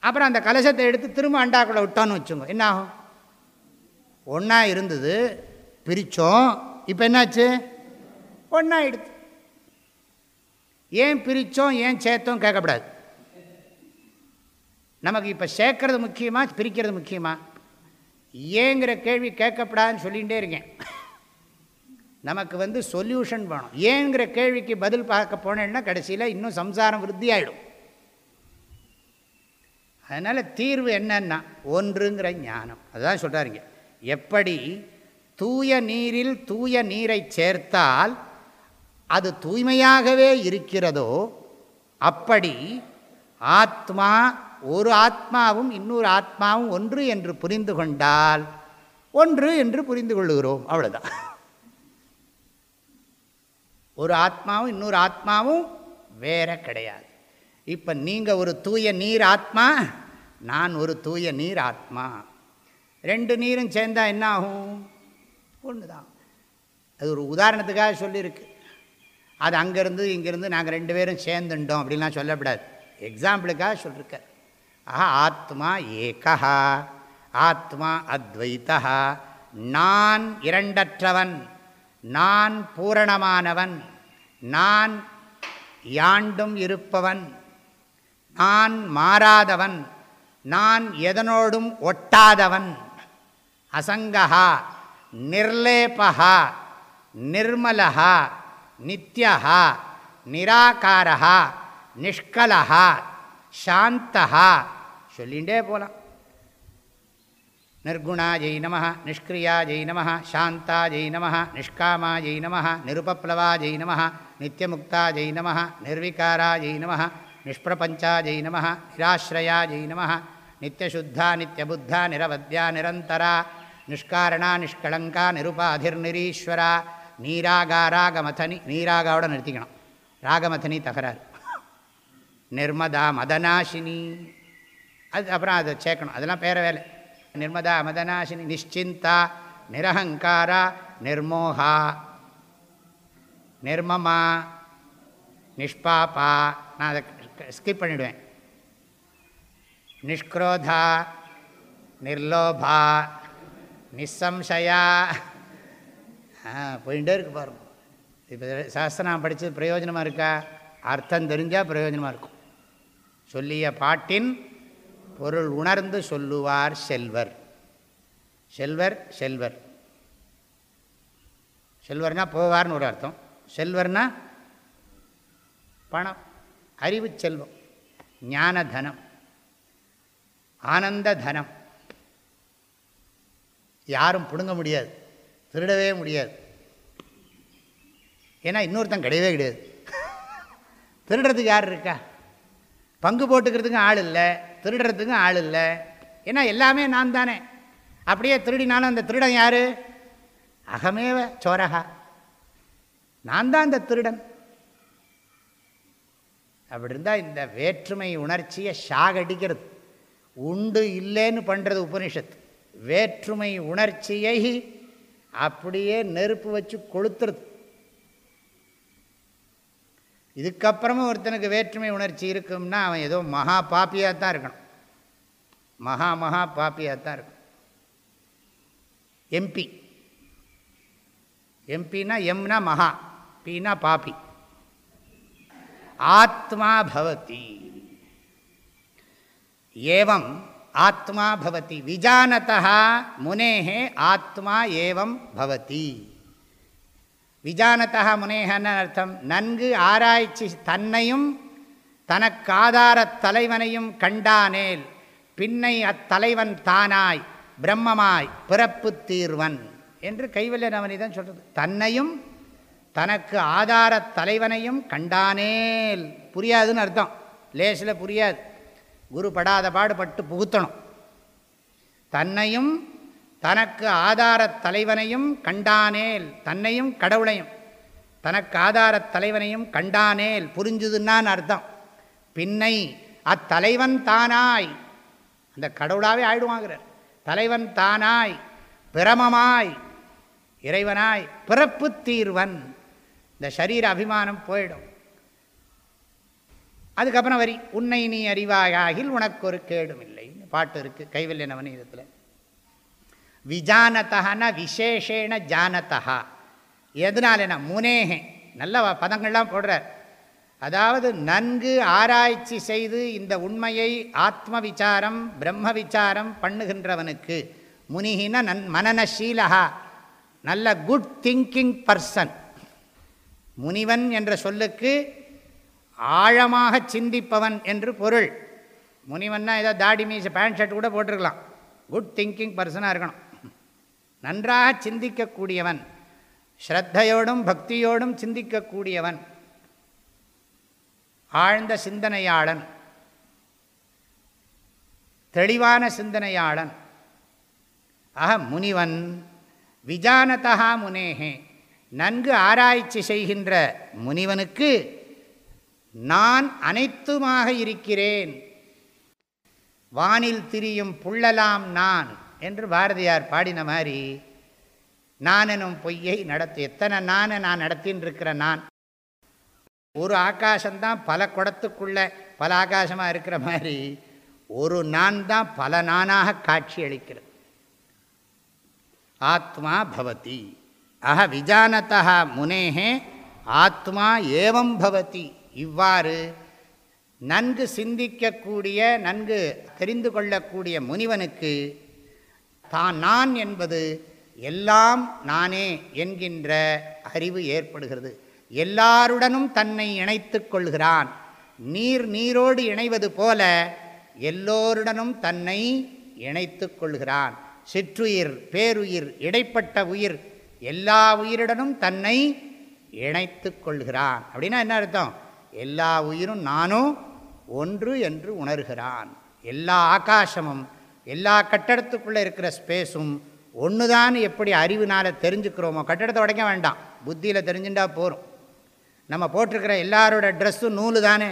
அப்புறம் அந்த கலசத்தை எடுத்து திரும்ப அண்டாக்குள்ளே விட்டோன்னு வச்சுங்க என்ன ஆகும்? ஒன்றா இருந்தது பிரித்தோம் இப்போ என்னாச்சு? ஒன்றா எடுத்து. ஏன் பிரித்தோம் ஏன் சேர்த்தோம் கேட்கக்கூடாது. நமக்கு இப்போ சேர்க்கறது முக்கியமாக பிரிக்கிறது முக்கியமாக ஏங்கிற கேள்வி கேட்கப்படாதுன்னு சொல்லிகிட்டே இருக்கேன். நமக்கு வந்து சொல்யூஷன் வேணும். ஏங்கிற கேள்விக்கு பதில் பார்க்க போனேன்னா கடைசியில் இன்னும் சம்சாரம் விருத்தி ஆகிடும் அதனால் தீர்வு என்னன்னா ஒன்றுங்கிற ஞானம். அதுதான் சொல்கிறாருங்க எப்படி? தூய நீரில் தூய நீரை சேர்த்தால் அது தூய்மையாகவே இருக்கிறதோ அப்படி ஆத்மா ஒரு ஆத்மாவும் இன்னொரு ஆத்மாவும் ஒன்று என்று புரிந்து கொண்டால் ஒன்று என்று புரிந்து கொள்ளுகிறோம். அவ்வளோதான் ஒரு ஆத்மாவும் இன்னொரு ஆத்மாவும் வேற கிடையாது. இப்போ நீங்கள் ஒரு தூய நீர் ஆத்மா நான் ஒரு தூய நீர் ஆத்மா. ரெண்டு நீரும் சேர்ந்தால் என்ன ஆகும் ஒன்று தான் அது ஒரு உதாரணத்துக்காக சொல்லியிருக்கு. அது அங்கேருந்து இங்கேருந்து நாங்கள் ரெண்டு பேரும் சேர்ந்துட்டோம் அப்படின்லாம் சொல்லக்கூடாது எக்ஸாம்பிளுக்காக சொல்லியிருக்கார். ஆஹா ஆத்மா ஏகா ஆத்மா அத்வைத்தா நான் இரண்டற்றவன். நான் பூரணமானவன் நான் யாண்டும் இருப்பவன் நான் மாறாதவன் நான் எதனோடும் ஒட்டாதவன். அசங்கஹா நிர்லேபா நிர்மலஹா நித்யஹா நிராகாரா நிஷ்கலஹா சாந்தஹா. சொல்லிகிட்டே போகலாம் நிஷ்காமா ஜெய் நம நிருபப்ளவா ஜெய் நம நித்தியமுக்தா ஜெய் நம நிர்விகாரா ஜெய் நம நிஷ்பிரபஞ்சா ஜெய் நம நிராஸ்ரயா ஜெய் நம நித்தியசுத்தா நித்தியபுத்தா நிரவத்யா நிரந்தரா நிஷ்காரணா நிஷ்கலங்கா நிருபாதிர்நிரீஸ்வரா நீராகா ராகமதனி நீராகாவோட நிறுத்திக்கணும் ராகமதனி தகராறு நிர்மதா மதநாசினி அது அப்புறம் அதை சேர்க்கணும் அதெல்லாம் பேர வேலை நிர்மதா மதநாசினி நிச்சிந்தா நிரகங்காரா நிர்மோகா நிர்மமா நிஷ்பாபா. நான் அதை ஸ்கிப் பண்ணிவிடுவேன் நிஷ்க்ரோதா நிர்லோபா நிசம்சயா போயிட்டே இருக்கு பாருங்க. இப்போ சாஸ்திரம் படித்தது பிரயோஜனமாக இருக்கா? அர்த்தம் தெரிஞ்சால் பிரயோஜனமாக இருக்கும். சொல்லிய பாட்டின் பொருள் உணர்ந்து சொல்லுவார் செல்வர். செல்வர் செல்வர். செல்வர்னா போவார்னு ஒரு அர்த்தம். செல்வர்னா பணம் அறிவு செல்வம் ஞான தனம் ஆனந்த தனம். யாரும் பிடுங்க முடியாது திருடவே முடியாது. ஏன்னா இன்னொருத்தன் கிடையவே கிடையாது. திருடுறதுக்கு யார் இருக்கா? பங்கு போட்டுக்கிறதுக்கும் ஆள் இல்லை. திருடுறதுக்கும் ஆள் இல்லை. ஏன்னா எல்லாமே நான் தானே. அப்படியே திருடினாலும் அந்த திருடன் யார்? அகமேவ சோரகா. நான் தான் அந்த திருடன். அப்படி இருந்தால் இந்த வேற்றுமை உணர்ச்சியை ஷாகடிக்கிறது உண்டு இல்லைன்னு பண்ணுறது உபனிஷத்து. வேற்றுமை உணர்ச்சியை அப்படியே நெருப்பு வச்சு கொளுத்துறது. இதுக்கப்புறமும் ஒருத்தனுக்கு வேற்றுமை உணர்ச்சி இருக்கும்னா அவன் ஏதோ மகா பாப்பியாக தான் இருக்கணும். மகா மகா பாப்பியாக தான் இருக்கும் எம்பி எம்பினா எம்னா மகா பின்னா பாப்பி. ஆத்மா பவதி. ஏவம் ஆத்மா பவதி. விஜானதா முனேகே ஆத்மா ஏவம் பவதி. விஜானதா முனேகன்னு அர்த்தம் நன்கு ஆராய்ச்சி தன்னையும் தனக்காதார தலைவனையும் கண்டானேல் பின்னை அத்தலைவன் தானாய் பிரம்மமாய் பிறப்பு தீர்வன் என்று கைவல்ய நவனிதான் சொல்கிறது தன்னையும் தனக்கு ஆதாரத் தலைவனையும் கண்டானேல். புரியாதுன்னு அர்த்தம். லேசில் புரியாது. குரு படாத பாடுபட்டு புகுத்தணும். தன்னையும் தனக்கு ஆதாரத் தலைவனையும் கண்டானேல் தன்னையும் கடவுளையும். தனக்கு ஆதாரத் தலைவனையும் கண்டானேல் புரிஞ்சுதுன்னான்னு அர்த்தம். பின்னை அத்தலைவன் தானாய். அந்த கடவுளாகவே ஆயிடுவாங்கிறார். தலைவன் தானாய் பிரமமாய் இறைவனாய் பிறப்பு தீர்வன். இந்த சரீர அபிமானம் போயிடும். அதுக்கப்புறம் வரி உன்னை நீ அறிவாயாகில் உனக்கு ஒரு கேடும் இல்லை. பாட்டு இருக்குது கைவல்யனவன் இது. விஜானதான விசேஷேன ஜானதா எதனாலனா முனேகே நல்ல பதங்கள்லாம் போடுறார். அதாவது நன்கு ஆராய்ச்சி செய்து இந்த உண்மையை ஆத்ம விசாரம் பிரம்ம விசாரம் பண்ணுகின்றவனுக்கு முனிகின நன் மனநசீலகா நல்ல குட் திங்கிங் பர்சன். முனிவன் என்ற சொல்லுக்கு ஆழமாக சிந்திப்பவன் என்று பொருள். முனிவன்னா ஏதோ தாடி மீச பேண்ட் ஷர்ட் கூட போட்டிருக்கலாம். குட் திங்கிங் பர்சனாக இருக்கணும். நன்றாக சிந்திக்கக்கூடியவன். ஸ்ரத்தையோடும் பக்தியோடும் சிந்திக்கக்கூடியவன். ஆழ்ந்த சிந்தனையாளன். தெளிவான சிந்தனையாளன். ஆக முனிவன். விஜானதா முனேகே. நன்கு ஆராய்ச்சி செய்கின்ற முனிவனுக்கு நான் அனைத்துமாக இருக்கிறேன். வானில் திரியும் புள்ளலாம் நான். என்று பாரதியார் பாடின மாதிரி நான் எனும் பொய்யை நடத்து எத்தனை நானை நான் நடத்தின்னு இருக்கிற நான்? ஒரு ஆகாசம்தான் பல குடத்துக்குள்ள பல ஆகாசமாக இருக்கிற மாதிரி ஒரு நான் தான் பல நானாக காட்சி அளிக்கிறது. ஆத்மா பவதி. அஹ விஜானதா முனேகே ஆத்மா ஏவம் பவதி. இவ்வாறு நன்கு சிந்திக்கக்கூடிய நன்கு தெரிந்து கொள்ளக்கூடிய முனிவனுக்கு தான் நான் என்பது எல்லாம் நானே என்கின்ற அறிவு ஏற்படுகிறது. எல்லாருடனும் தன்னை இணைத்து கொள்கிறான். நீர் நீரோடு இணைவது போல எல்லோருடனும் தன்னை இணைத்து கொள்கிறான். சிற்றுயிர் பேருயிர் இடைப்பட்ட உயிர் எல்லா உயிருடனும் தன்னை இணைத்து கொள்கிறான். அப்படின்னா என்ன அர்த்தம்? எல்லா உயிரும் நானும் ஒன்று என்று உணர்கிறான். எல்லா ஆகாசமும் எல்லா கட்டடத்துக்குள்ளே இருக்கிற ஸ்பேஸும் ஒன்று தான் எப்படி அறிவுனால் தெரிஞ்சுக்கிறோமோ கட்டடத்தை உடைக்க வேண்டாம். புத்தியில் தெரிஞ்சுட்டா போகும் நம்ம போட்டிருக்கிற எல்லாரோட ட்ரெஸ்ஸும் நூலு தானே.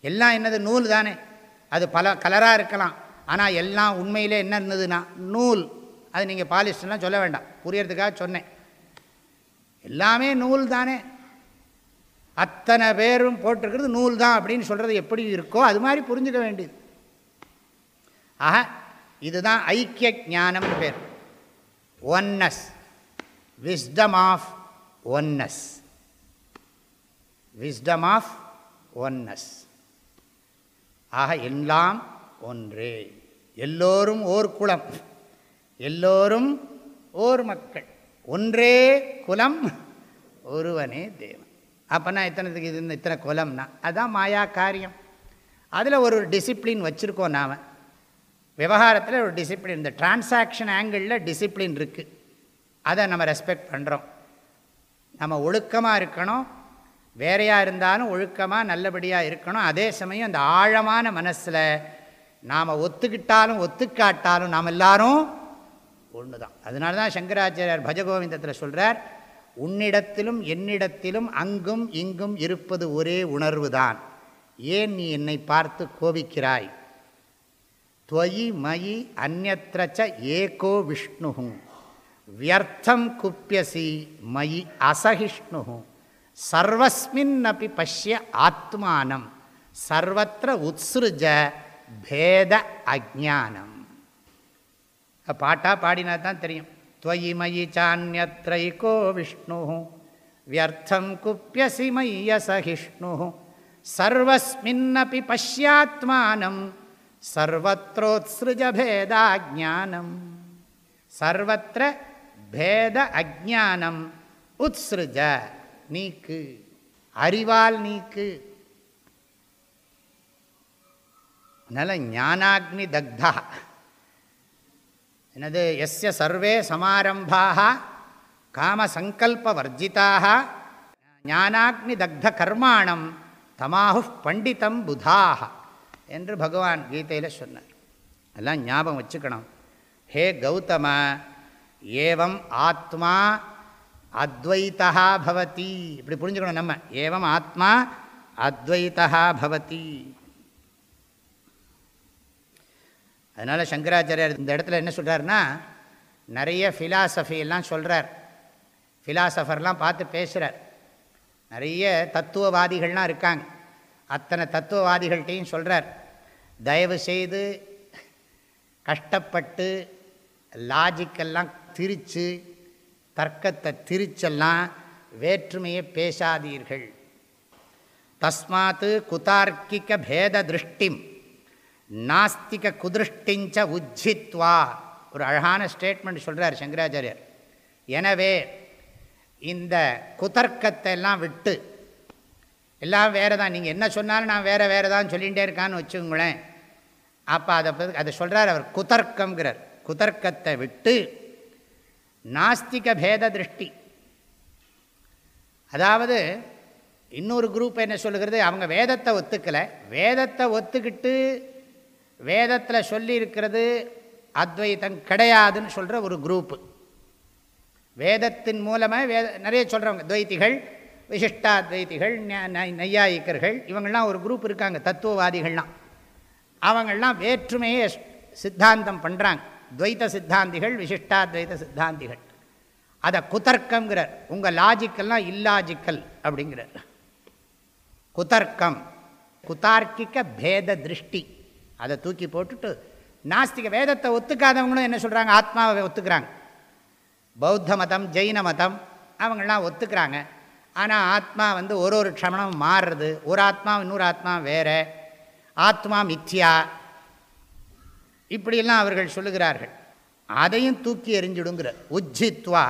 எல்லாம் என்னது நூல் தானே. அது பல கலராக இருக்கலாம். ஆனால் எல்லாம் உண்மையிலே என்ன இருந்ததுன்னா நூல். அது நீங்கள் பாலிஸ்டெலாம் சொல்ல வேண்டாம். புரியறதுக்காக சொன்னேன். எல்லாமே நூல் தானே. அத்தனை பேரும் போட்டிருக்கிறது நூல் தான் அப்படின்னு சொல்கிறது எப்படி இருக்கோ அது மாதிரி புரிஞ்சுக்க வேண்டியது. ஆக இதுதான் ஐக்கிய ஞானம்னு பேர். Oneness. Wisdom of oneness. Wisdom of oneness. ஆக எல்லாம் ஒன்றே. எல்லோரும் ஓர் குலம். எல்லோரும் ஓர் மக்கள். ஒன்றே குலம் ஒருவனே தேவன். அப்போனா இத்தனைத்துக்கு இது இத்தனை குலம்னா அதுதான் மாயா காரியம். அதில் ஒரு டிசிப்ளின் வச்சுருக்கோம் நாம். விவகாரத்தில் ஒரு டிசிப்ளின் இந்த டிரான்சாக்ஷன் ஆங்கிளில் டிசிப்ளின் இருக்குது அதை நம்ம ரெஸ்பெக்ட் பண்ணுறோம் நம்ம ஒழுக்கமாக இருக்கணும். வேறையாக இருந்தாலும் ஒழுக்கமாக நல்லபடியாக இருக்கணும். அதே சமயம் அந்த ஆழமான மனசில் நாம் ஒத்துக்கிட்டாலும் ஒத்துக்காட்டாலும் நாம் எல்லாரும் ஒன்று தான் அதனால தான் சங்கராச்சாரியார் பஜகோவிந்தத்தில் சொல்கிறார் உன்னிடத்திலும் என்னிடத்திலும் அங்கும் இங்கும் இருப்பது ஒரே உணர்வு தான் ஏன் நீ என்னை பார்த்து கோபிக்கிறாய்? துவயி மயி அந்நத்திரச்ச ஏகோ விஷ்ணு வியர்த்தம் குப்பியசி மயி அசகிஷ்ணு சர்வஸ்மின் அப்படி பஷ்ய ஆத்மானம். சர்வத்திர உத்ஸ்ருஜ பேத அஜானம் பாட்டாக பாடினா தான் தெரியும். துவயி மயி சான்யத்ரைகோ விஷ்ணு வியர்த்தம் குப்பியசி மய்யசகிஷ்ணு சர்வஸ்மின் அப்படி பஷ்யாத்மானம். பேதாஜானம் சர்வத்திர பேத அஜானம் உத்ஸ்ருஜ நீக்கு அறிவால் நீக்கு அதனால் ஞானாக்னி தக்தா எனது எஸ்ய சர்வே சமாரம்பாக காமசங்கல்பவர்ஜிதாக ஞானாக்னி தக்த கர்மாணம் தமாஹு பண்டிதம் புதாக என்று பகவான் கீதையில் சொன்னார். எல்லாம் ஞாபகம் வச்சுக்கணும். ஹே கௌதம ஏவம் ஆத்மா அத்வைத்தா பவதி. இப்படி புரிஞ்சுக்கணும் நம்ம. ஏவம் ஆத்மா அத்வைத்தா பவதி. அதனால் சங்கராச்சாரியார் இந்த இடத்துல என்ன சொல்கிறாருன்னா நிறைய ஃபிலாசபி எல்லாம் சொல்கிறார் ஃபிலாசபர்லாம் பார்த்து பேசுகிறார் நிறைய தத்துவவாதிகள்லாம் இருக்காங்க. அத்தனை தத்துவவாதிகள்கிட்டையும் சொல்கிறார் தயவு செய்து கஷ்டப்பட்டு லாஜிக்கெல்லாம் திரித்து தர்க்கத்தை திரிச்செல்லாம் வேற்றுமையை பேசாதீர்கள். தஸ்மாத்து குதார்க்கிக பேத திருஷ்டிம் நாஸ்திக குதிருஷ்டிஞ்ச உஜ்ஜித்வா. ஒரு அழகான ஸ்டேட்மெண்ட் சொல்கிறார் சங்கராச்சாரியர். எனவே இந்த குதர்க்கத்தை எல்லாம் விட்டு எல்லாம் வேறு தான் நீங்கள் என்ன சொன்னாலும் நான் வேறு வேறு தான் சொல்லிகிட்டே இருக்கான்னு வச்சுங்களேன் அப்போ அதை அதை சொல்கிறார் அவர் குதர்க்கங்கிறார் குதர்க்கத்தை விட்டு நாஸ்திக பேத திருஷ்டி. அதாவது இன்னொரு குரூப் என்ன சொல்லுகிறது? அவங்க வேதத்தை ஒத்துக்கலை. வேதத்தை ஒத்துக்கிட்டு வேதத்தில் சொல்லியிருக்கிறது அத்வைத்தம் கிடையாதுன்னு சொல்கிற ஒரு குரூப்பு வேதத்தின் மூலமாக வேத நிறைய சொல்கிறவங்க துவைத்திகள் விசிஷ்டாத்வைத்திகள் நையாயிக்கர்கள் இவங்கள்லாம் ஒரு குரூப் இருக்காங்க தத்துவவாதிகள்லாம். அவங்கள்லாம் வேற்றுமையே சித்தாந்தம் பண்ணுறாங்க துவைத்த சித்தாந்திகள் விசிஷ்டாத்வைத சித்தாந்திகள். அதை குதர்க்கங்கிறார் உங்கள் லாஜிக்கல்லாம் இல்லாஜிக்கல் அப்படிங்கிறார். குதர்க்கம் குதார்க்கிக்க பேத திருஷ்டி. அதை தூக்கி போட்டுட்டு நாஸ்திக வேதத்தை ஒத்துக்காதவங்களும் என்ன சொல்கிறாங்க ஆத்மாவை ஒத்துக்கிறாங்க. பௌத்த மதம் ஜெயின மதம் அவங்களாம் ஒத்துக்கிறாங்க. ஆனால் ஆத்மா வந்து ஒரு ஒரு க்ஷமணம் மாறுறது. ஒரு ஆத்மா இன்னொரு ஆத்மா வேறு. ஆத்மா மித்யா. இப்படியெல்லாம் அவர்கள் சொல்லுகிறார்கள். அதையும் தூக்கி எறிஞ்சிடுங்கிற உஜ்ஜித்வா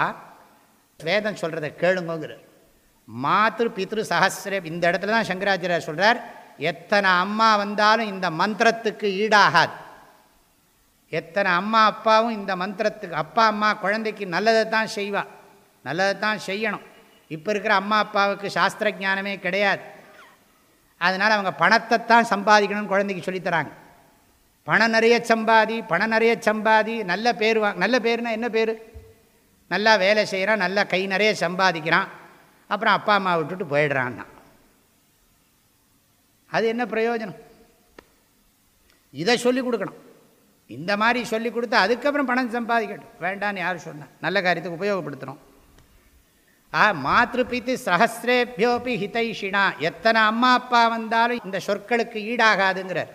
வேதம் சொல்கிறத கேளுங்கிற மாத்திரு பித்ரு சஹசிர இந்த இடத்துல தான் சங்கராச்சாரியர் சொல்கிறார் எத்தனை அம்மா வந்தாலும் இந்த மந்திரத்துக்கு ஈடாகாது. எத்தனை அம்மா அப்பாவும் இந்த மந்திரத்துக்கு அப்பா அம்மா குழந்தைக்கு நல்லதை தான் செய்வா. நல்லதை தான் செய்யணும். இப்போ இருக்கிற அம்மா அப்பாவுக்கு சாஸ்திர ஜானமே கிடையாது. அதனால் அவங்க பணத்தை தான் சம்பாதிக்கணும்னு குழந்தைக்கு சொல்லித்தராங்க. பணம் நிறைய சம்பாதி பணம் நிறைய சம்பாதி நல்ல பேர் வா நல்ல பேர்னா என்ன பேர்? நல்லா வேலை செய்கிறான் நல்லா கை நிறைய சம்பாதிக்கிறான். அப்புறம் அப்பா அம்மா விட்டுட்டு போயிடுறான்னா. அது என்ன பிரயோஜனம்? இதை சொல்லிக் கொடுக்கணும். இந்த மாதிரி சொல்லி கொடுத்து அதுக்கப்புறம் பணம் சம்பாதிக்கட்டும். வேண்டான்னு யார் சொன்னால் நல்ல காரியத்துக்கு உபயோகப்படுத்தணும் ஆ மாத்திருப்பித்து சஹசிரேபியோபி ஹிதைஷினா எத்தனை அம்மா அப்பா வந்தாலும் இந்த சொற்களுக்கு ஈடாகாதுங்கிறார்.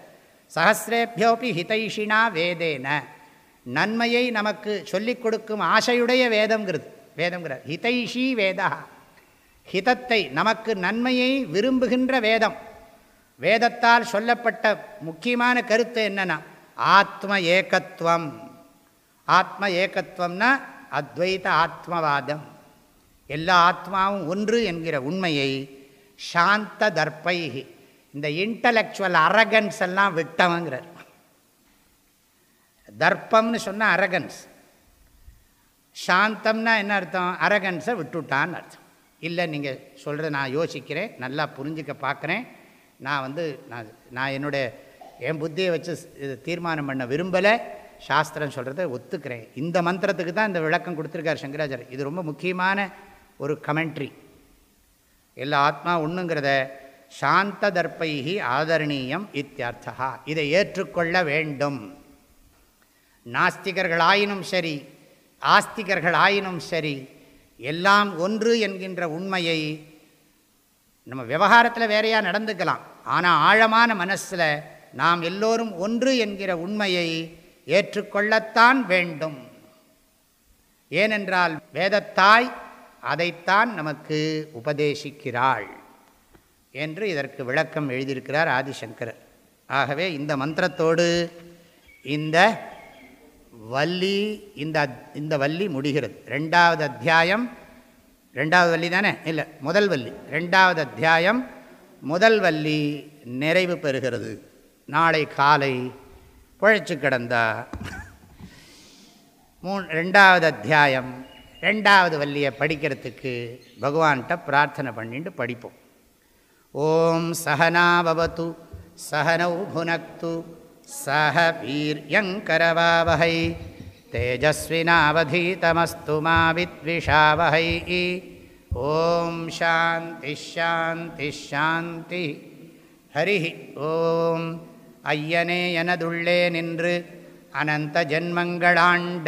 சஹசிரேபியோபி ஹிதைஷினா வேதேன. நன்மையை நமக்கு சொல்லிக் கொடுக்கும் ஆசையுடைய வேதங்கிறது வேதங்கிறார் ஹிதைஷி வேதா. ஹிதத்தை நமக்கு நன்மையை விரும்புகின்ற வேதம். வேதத்தால் சொல்லப்பட்ட முக்கியமான கருத்து என்னென்னா ஆத்ம ஏகத்துவம் ஆத்ம ஏகத்துவம்னா அத்வைத ஆத்மவாதம். எல்லா ஆத்மாவும் ஒன்று என்கிற உண்மையை சாந்த தர்ப்பைகி இந்த இன்டலெக்சுவல் அரகன்ஸ் எல்லாம் விட்டவங்கிறார். தர்ப்பம்னு சொன்னால் அரகன்ஸ் சாந்தம்னா என்ன அர்த்தம்? அரகன்ஸை விட்டுட்டான்னு அர்த்தம். இல்லை நீங்கள் சொல்கிறத நான் யோசிக்கிறேன் நல்லா புரிஞ்சிக்க பார்க்குறேன் நான் வந்து நான் நான் என்னுடைய என் புத்தியை வச்சு தீர்மானம் பண்ண விரும்பலை. சாஸ்திரம் சொல்கிறத ஒத்துக்கிறேன். இந்த மந்திரத்துக்கு தான் இந்த விளக்கம் கொடுத்துருக்கார் சங்கராச்சாரியர் இது ரொம்ப முக்கியமான ஒரு கமெண்ட்ரி எல்லா ஆத்மா ஒன்றுங்கிறத சாந்த தர்ப்பைகி ஆதரணீயம் இத்தியர்த்தா இதை ஏற்றுக்கொள்ள வேண்டும். நாஸ்திகர்கள் ஆயினும் சரி ஆஸ்திகர்கள் ஆயினும் சரி எல்லாம் ஒன்று என்கின்ற உண்மையை நம்ம விவகாரத்தில் வேறையாக நடந்துக்கலாம். ஆனால் ஆழமான மனசில் நாம் எல்லோரும் ஒன்று என்கிற உண்மையை ஏற்றுக்கொள்ளத்தான் வேண்டும். ஏனென்றால் வேதத்தாய் அதைத்தான் நமக்கு உபதேசிக்கிறாள் என்று இதற்கு விளக்கம் எழுதியிருக்கிறார் ஆதிசங்கரர் ஆகவே இந்த மந்திரத்தோடு இந்த வள்ளி இந்த இந்த வள்ளி முடிகிறது. ரெண்டாவது அத்தியாயம் ரெண்டாவது வள்ளி தானே? இல்லை முதல் வள்ளி. ரெண்டாவது அத்தியாயம் முதல் வள்ளி நிறைவு பெறுகிறது. நாளை காலை புழைச்சு கிடந்தா மூ ரெண்டாவது அத்தியாயம் ரெண்டாவது வள்ளியை படிக்கிறதுக்கு பகவான்கிட்ட பிரார்த்தனை பண்ணிட்டு படிப்போம். ஓம் சகனாபவத்து சகனௌ புனக்து சக வீரியங்கரவாவகை தேஜஸ்வினாவதீதமஸ்து மாவித்விஷாவகை ஓம் சாந்தி ஷாந்தி ஷாந்தி ஹரி ஓம். ஐயனே எனதுள்ளே நின்று அனந்த ஜென்மங்களாண்ட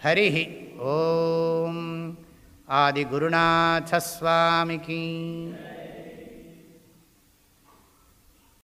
ஹரி ஓம் ஆதிகுருநாதஸ்வாமிக்கு